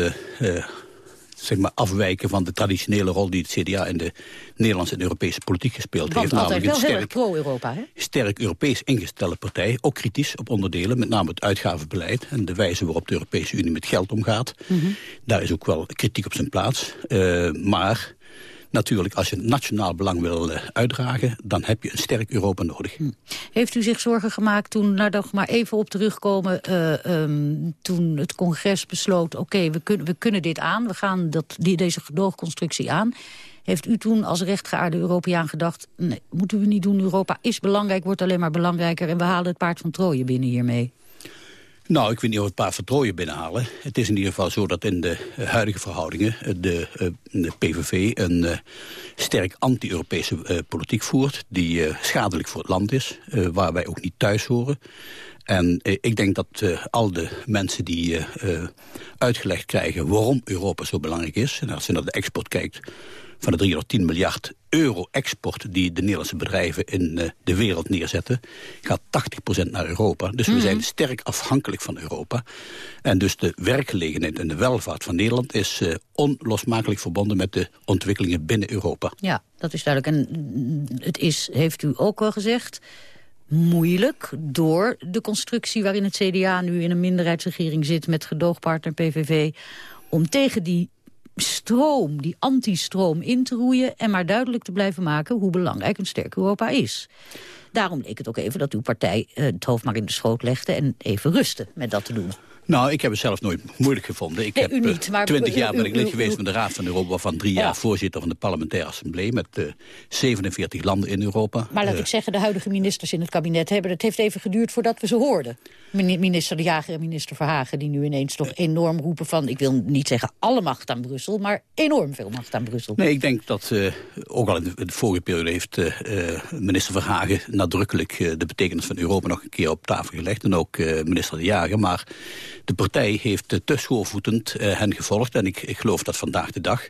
zeg maar afwijken van de traditionele rol... die het CDA in de Nederlandse en Europese politiek gespeeld Want heeft. altijd wel een sterk, pro-Europa, hè? sterk Europees ingestelde partij. Ook kritisch op onderdelen, met name het uitgavenbeleid... en de wijze waarop de Europese Unie met geld omgaat. Mhm. Daar is ook wel kritiek op zijn plaats. Eh, maar natuurlijk, als je nationaal belang wil eh, uitdragen... dan heb je een sterk Europa nodig. Heeft u zich zorgen gemaakt toen, nou nog maar even op terugkomen... eh, ehm, toen het congres besloot, oké, we, kunnen we kunnen dit aan... we gaan dat, die, deze gedoogconstructie aan... Heeft u toen als rechtgeaarde Europeaan gedacht... nee, moeten we niet doen, Europa is belangrijk, wordt alleen maar belangrijker... en we halen het paard van Troje binnen hiermee? Nou, ik weet niet of het paar vertrooien binnenhalen. Het is in ieder geval zo dat in de huidige verhoudingen... eh, de, eh, PVV een eh, sterk anti-Europese politiek voert... die schadelijk voor het land is, waar wij ook niet thuis horen. En ik denk dat al de mensen die uitgelegd krijgen... waarom Europa zo belangrijk is... en als je naar de export kijkt van de 310 miljard euro export... die de Nederlandse bedrijven in eh, de wereld neerzetten... gaat 80% naar Europa. Dus we Mhm. zijn sterk afhankelijk van Europa. En dus de werkgelegenheid en de welvaart van Nederland... is eh, onlosmakelijk verbonden met de ontwikkelingen binnen Europa. Ja, dat is duidelijk. En mm, het is, heeft u ook wel gezegd, moeilijk door de constructie... waarin het CDA nu in een minderheidsregering zit met gedoogpartner PVV... om tegen die stroom, die anti-stroom in te roeien... en maar duidelijk te blijven maken hoe belangrijk een sterk Europa is. Daarom leek het ook even dat uw partij eh, het hoofd maar in de schoot legde... en even rusten met dat te doen. Nou, ik heb het zelf nooit moeilijk gevonden. Ik Nee, heb u niet, maar- twintig jaar ben ik lid geweest van de Raad van Europa... van drie Ja. jaar voorzitter van de parlementaire assemblee... met eh 47 landen in Europa. Maar laat Eh, ik zeggen, de huidige ministers in het kabinet hebben... het heeft even geduurd voordat we ze hoorden. Mini- Minister De Jager en minister Verhagen die nu ineens toch enorm roepen van... ik wil niet zeggen alle macht aan Brussel, maar enorm veel macht aan Brussel. Nee, ik denk dat, eh, ook al in de, de vorige periode heeft eh, eh, minister Verhagen nadrukkelijk eh, de betekenis van Europa nog een keer op tafel gelegd. En ook eh, minister De Jager. Maar de partij heeft eh, te schoorvoetend eh, hen gevolgd. En ik, ik geloof dat vandaag de dag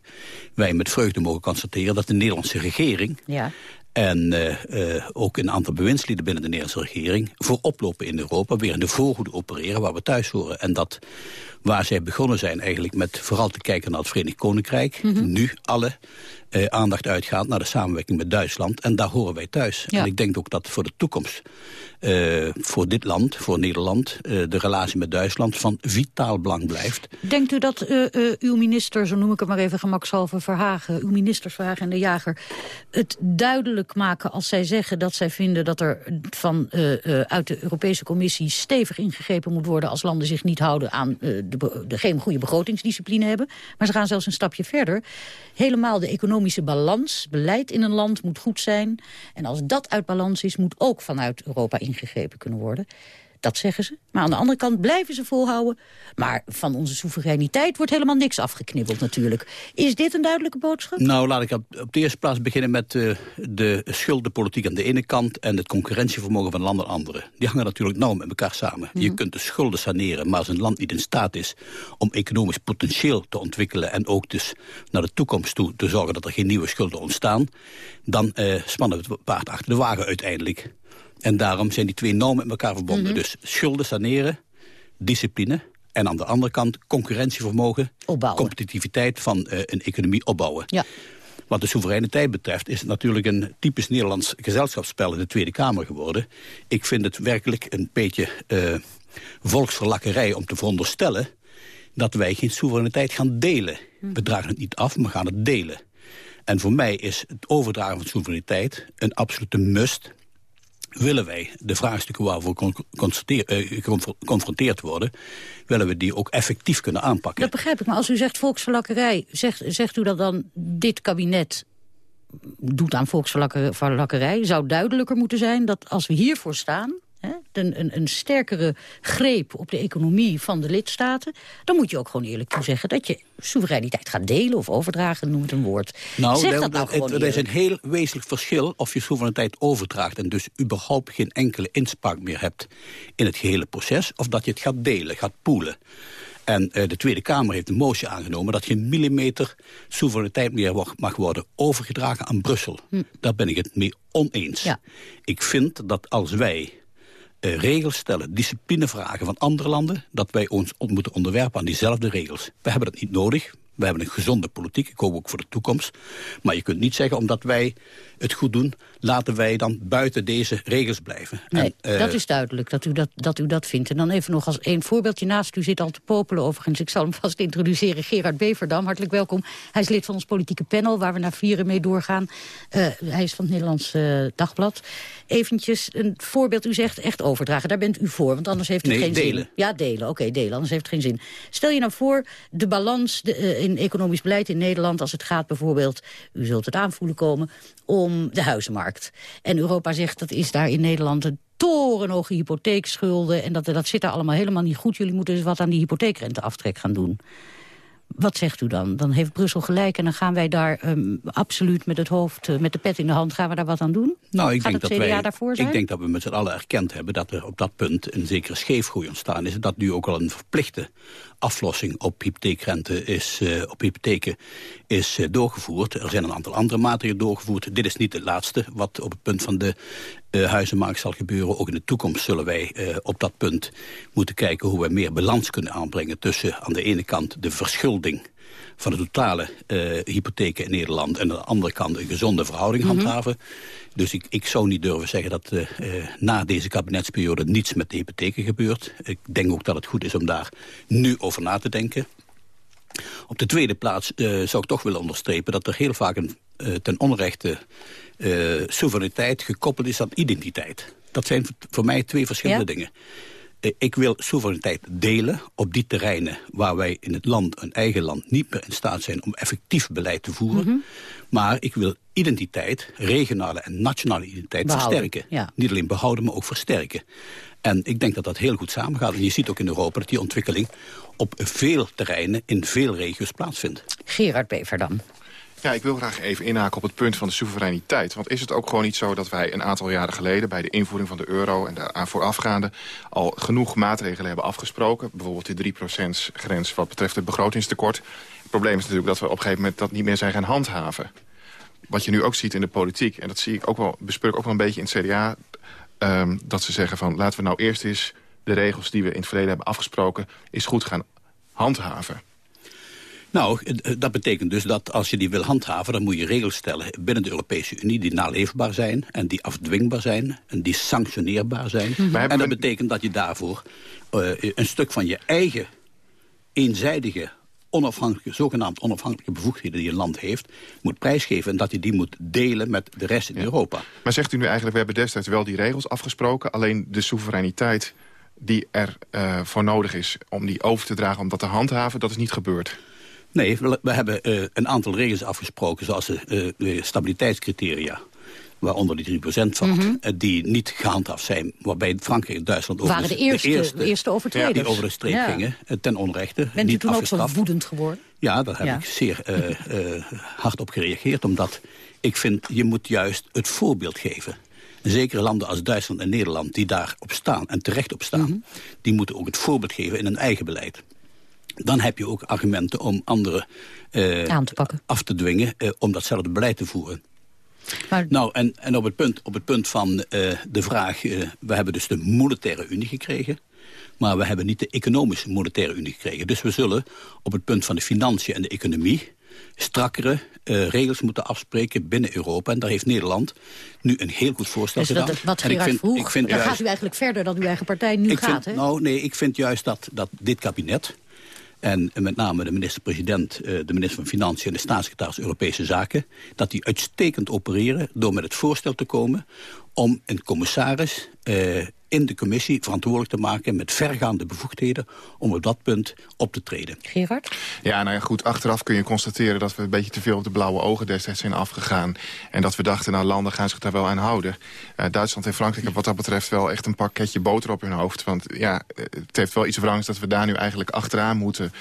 wij met vreugde mogen constateren dat de Nederlandse regering Ja. En eh, ook een aantal bewindslieden binnen de Nederlandse regering... voor oplopen in Europa, weer in de voorhoede opereren waar we thuis horen. En dat waar zij begonnen zijn eigenlijk met vooral te kijken naar het Verenigd Koninkrijk... nu alle eh, aandacht uitgaat naar de samenwerking met Duitsland. En daar horen wij thuis. En ik denk ook dat voor de toekomst, eh, voor dit land, voor Nederland... eh, de relatie met Duitsland van vitaal belang blijft. Denkt u dat uw minister, zo noem ik het maar even gemakshalve Verhagen... uw ministers Verhagen en de Jager het duidelijk maken als zij zeggen... dat zij vinden dat er van, uit de Europese Commissie stevig ingegrepen moet worden... als landen zich niet houden aan de, de, geen goede begrotingsdiscipline hebben. Maar ze gaan zelfs een stapje verder. Helemaal de economische balans, beleid in een land moet goed zijn. En als dat uit balans is, moet ook vanuit Europa ingegrepen kunnen worden. Dat zeggen ze. Maar aan de andere kant blijven ze volhouden. Maar van onze soevereiniteit wordt helemaal niks afgeknibbeld natuurlijk. Is dit een duidelijke boodschap? Nou, laat ik op, de eerste plaats beginnen met eh, de schuldenpolitiek aan de ene kant... en het concurrentievermogen van landen aan de andere. Die hangen natuurlijk nauw met elkaar samen. Je kunt de schulden saneren, maar als een land niet in staat is... om economisch potentieel te ontwikkelen... en ook dus naar de toekomst toe te zorgen dat er geen nieuwe schulden ontstaan... dan eh, spannen we het paard achter de wagen uiteindelijk. En daarom zijn die twee nauw met elkaar verbonden. Dus schulden saneren, discipline... en aan de andere kant concurrentievermogen... competitiviteit van eh, een economie opbouwen. Ja. Wat de soevereiniteit betreft is het natuurlijk een typisch Nederlands gezelschapsspel in de Tweede Kamer geworden. Ik vind het werkelijk een beetje eh volksverlakkerij om te veronderstellen dat wij geen soevereiniteit gaan delen. We dragen het niet af, maar gaan het delen. En voor mij is het overdragen van soevereiniteit een absolute must willen wij de vraagstukken waarvoor we eh, geconfro- geconfronteerd worden... willen we die ook effectief kunnen aanpakken. Dat begrijp ik, maar als u zegt volksverlakkerij... zegt, zegt u dat dan dit kabinet doet aan volksverlakkerij? Zou duidelijker moeten zijn dat als we hiervoor staan... Een, een, een sterkere greep op de economie van de lidstaten... dan moet je ook gewoon eerlijk toezeggen dat je soevereiniteit gaat delen of overdragen, noem het een woord. Nou, zeg er- dat nou er- er is een heel wezenlijk verschil of je soevereiniteit overdraagt... en dus überhaupt geen enkele inspraak meer hebt in het gehele proces... of dat je het gaat delen, gaat poelen. En eh, de Tweede Kamer heeft een motie aangenomen... dat geen millimeter soevereiniteit meer mag worden overgedragen aan Brussel. Daar ben ik het mee oneens. Ik vind dat als wij eh, regels stellen, discipline vragen van andere landen... dat wij ons on- moeten onderwerpen aan diezelfde regels. We hebben dat niet nodig. We hebben een gezonde politiek, ik hoop ook voor de toekomst. Maar je kunt niet zeggen, omdat wij het goed doen... laten wij dan buiten deze regels blijven. Nee, En, eh, dat is duidelijk dat u dat, dat u dat vindt. En dan even nog als één voorbeeldje naast u zit al te popelen overigens. Ik zal hem vast introduceren. Gerard Beverdam, hartelijk welkom. Hij is lid van ons politieke panel waar we naar vieren mee doorgaan. Eh, hij is van het Nederlands eh, Dagblad. Eventjes een voorbeeld, u zegt echt overdragen. Daar bent u voor, want anders heeft het Nee, geen delen. zin. Ja, delen. Oké, delen, anders heeft het geen zin. Stel je nou voor, de balans de, in economisch beleid in Nederland... als het gaat bijvoorbeeld, u zult het aanvoelen komen... om de huizenmarkt. En Europa zegt, dat is daar in Nederland... een torenhoge hypotheekschulden... en dat, dat zit daar allemaal helemaal niet goed. Jullie moeten dus wat aan die hypotheekrenteaftrek gaan doen. Wat zegt u dan? Dan heeft Brussel gelijk en dan gaan wij daar ehm, absoluut met het hoofd, eh, met de pet in de hand, gaan we daar wat aan doen? Nou, ik Gaat denk, het dat wij, daarvoor zijn? ik denk dat we met z'n allen erkend hebben dat er op dat punt een zekere scheefgroei ontstaan is. Dat nu ook al een verplichte aflossing op hypotheekrente is, eh, op hypotheken is eh, doorgevoerd. Er zijn een aantal andere maatregelen doorgevoerd. Dit is niet het laatste wat op het punt van de eh, huizenmarkt zal gebeuren. Ook in de toekomst zullen wij eh, op dat punt moeten kijken hoe we meer balans kunnen aanbrengen tussen aan de ene kant de verschulding van de totale eh, hypotheken in Nederland... en aan de andere kant een gezonde verhouding Mhm. handhaven. Dus ik, ik zou niet durven zeggen dat eh, na deze kabinetsperiode... niets met de hypotheken gebeurt. Ik denk ook dat het goed is om daar nu over na te denken. Op de tweede plaats zou ik toch willen onderstrepen... dat er heel vaak een, ten onrechte eh, soevereiniteit gekoppeld is aan identiteit. Dat zijn voor mij twee verschillende Ja? dingen. Eh, Ik wil soevereiniteit delen op die terreinen waar wij in het land, een eigen land, niet meer in staat zijn om effectief beleid te voeren. Mhm. Maar ik wil identiteit, regionale en nationale identiteit Behouden, versterken. ja. Niet alleen behouden, maar ook versterken. En ik denk dat dat heel goed samengaat. En je ziet ook in Europa dat die ontwikkeling op veel terreinen in veel regio's plaatsvindt. Gerard Beverdam. Ja, ik wil graag even inhaken op het punt van de soevereiniteit. Want is het ook gewoon niet zo dat wij een aantal jaren geleden... bij de invoering van de euro en de voorafgaande... al genoeg maatregelen hebben afgesproken? Bijvoorbeeld die 3%-grens wat betreft het begrotingstekort. Het probleem is natuurlijk dat we op een gegeven moment... dat niet meer zijn gaan handhaven. wat je nu ook ziet in de politiek... en dat zie ik ook wel, bespeur ik ook wel een beetje in het CDA... ehm, dat ze zeggen van laten we nou eerst eens de regels die we in het verleden hebben afgesproken... eens goed gaan handhaven. Nou, eh, dat betekent dus dat als je die wil handhaven... dan moet je regels stellen binnen de Europese Unie... die naleefbaar zijn en die afdwingbaar zijn... en die sanctioneerbaar zijn. Mhm. En dat betekent dat je daarvoor eh, een stuk van je eigen eenzijdige onafhankelijke, zogenaamd onafhankelijke bevoegdheden die een land heeft, moet prijsgeven en dat je die moet delen met de rest in Europa. Maar zegt u nu eigenlijk, we hebben destijds wel die regels afgesproken... alleen de soevereiniteit die er eh, voor nodig is om die over te dragen... om dat te handhaven, dat is niet gebeurd. Nee, we, we hebben eh, een aantal regels afgesproken, zoals de, eh, de stabiliteitscriteria waaronder die 3% valt, Mhm. eh, die niet gehandhaafd zijn. Waarbij Frankrijk en Duitsland over Waren de eerste- de eerste overtreders. die over de streep Ja. gingen, ten onrechte. Bent u niet toen ook zo woedend geworden? Ja, daar heb Ja. ik zeer hard op gereageerd. Omdat ik vind, je moet juist het voorbeeld geven. Zekere landen als Duitsland en Nederland die daarop staan en terecht op staan... Mhm. die moeten ook het voorbeeld geven in hun eigen beleid. Dan heb je ook argumenten om anderen eh, Aan te pakken. af te dwingen... eh, om datzelfde beleid te voeren. Maar- Nou, en, en op, het punt, op het punt van eh, de vraag... we hebben dus de monetaire unie gekregen... maar we hebben niet de economische monetaire unie gekregen. Dus we zullen op het punt van de financiën en de economie... strakkere regels moeten afspreken binnen Europa. En daar heeft Nederland nu een heel goed voorstel Dus gedaan. dat, wat En ik Gerard vind, vroeg, ik vind dan juist- gaat u eigenlijk verder dan uw eigen partij nu ik gaat. vind? Nou, nee, ik vind juist dat, dat dit kabinet... en met name de minister-president, eh, de minister van Financiën... en de staatssecretaris Europese Zaken... dat die uitstekend opereren door met het voorstel te komen... om een commissaris eh, in de commissie verantwoordelijk te maken... met vergaande bevoegdheden om op dat punt op te treden. Gerard? Ja, nou ja, goed, achteraf kun je constateren dat we een beetje te veel op de blauwe ogen destijds zijn afgegaan. En dat we dachten, nou, landen gaan zich daar wel aan houden. Eh, Duitsland en Frankrijk hebben wat dat betreft wel echt een pakketje boter op hun hoofd. Want ja, eh, het heeft wel iets wrangs dat we daar nu eigenlijk achteraan moeten...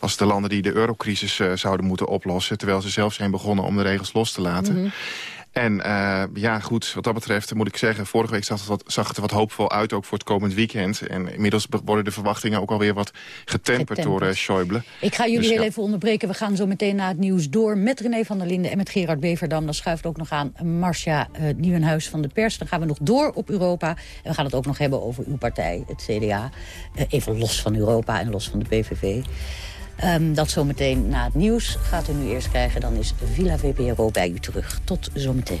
als de landen die de eurocrisis eh, zouden moeten oplossen... terwijl ze zelf zijn begonnen om de regels los te laten. Mhm. En eh, ja, goed, wat dat betreft moet ik zeggen... vorige week zag het, wat, zag het er wat hoopvol uit, ook voor het komend weekend. En inmiddels worden de verwachtingen ook alweer wat getemperd, door eh, Schäuble. Ik ga jullie Dus heel ja. even onderbreken. We gaan zo meteen na het nieuws door met René van der Linden en met Gerard Beverdam. Dan schuift ook nog aan Marcia uh, Nieuwenhuis van de Pers. Dan gaan we nog door op Europa. En we gaan het ook nog hebben over uw partij, het CDA. Uh, even los van Europa en los van de PVV. Um, dat zometeen na het nieuws gaat u nu eerst krijgen. Dan is Villa VPRO bij u terug. Tot zometeen.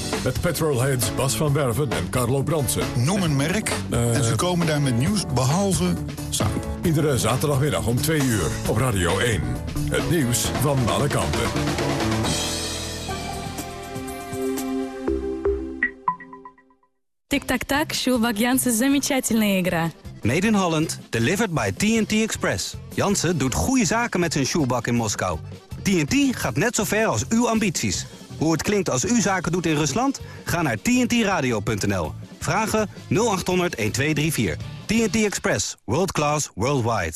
Met petrolheads Bas van Werven en Carlo Bransen. Noem een merk Uh, en ze komen daar met nieuws behalve zaken. Iedere zaterdagmiddag om 2 uur op Radio 1. Het nieuws van alle kanten. Тик-так-так, Sjoelbak Jansen, замечательная игра. Made in Holland, delivered by TNT Express. Jansen doet goede zaken met zijn shoebak in Moskou. TNT gaat net zo ver als uw ambities. Hoe het klinkt als u zaken doet in Rusland? Ga naar tntradio.nl. Vragen 0800 1234. TNT Express. World class, worldwide.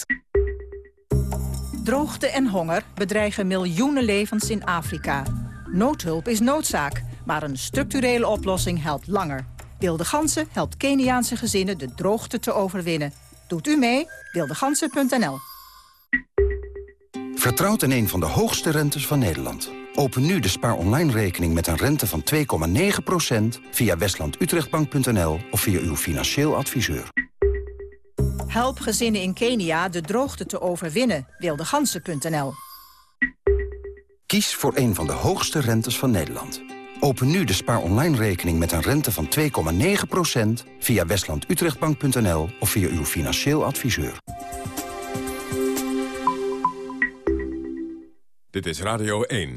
Droogte en honger bedreigen miljoenen levens in Afrika. Noodhulp is noodzaak, maar een structurele oplossing helpt langer. Wilde Gansen helpt Keniaanse gezinnen de droogte te overwinnen. Doet u mee? Wildegansen.nl Vertrouwt in een van de hoogste rentes van Nederland. Open nu de spaar online rekening met een rente van 2,9% via westlandutrechtbank.nl of via uw financieel adviseur. Help gezinnen in Kenia de droogte te overwinnen. Wildegansen.nl Kies voor een van de hoogste rentes van Nederland. Open nu de spaar online rekening met een rente van 2,9% via westlandutrechtbank.nl of via uw financieel adviseur. Dit is Radio 1.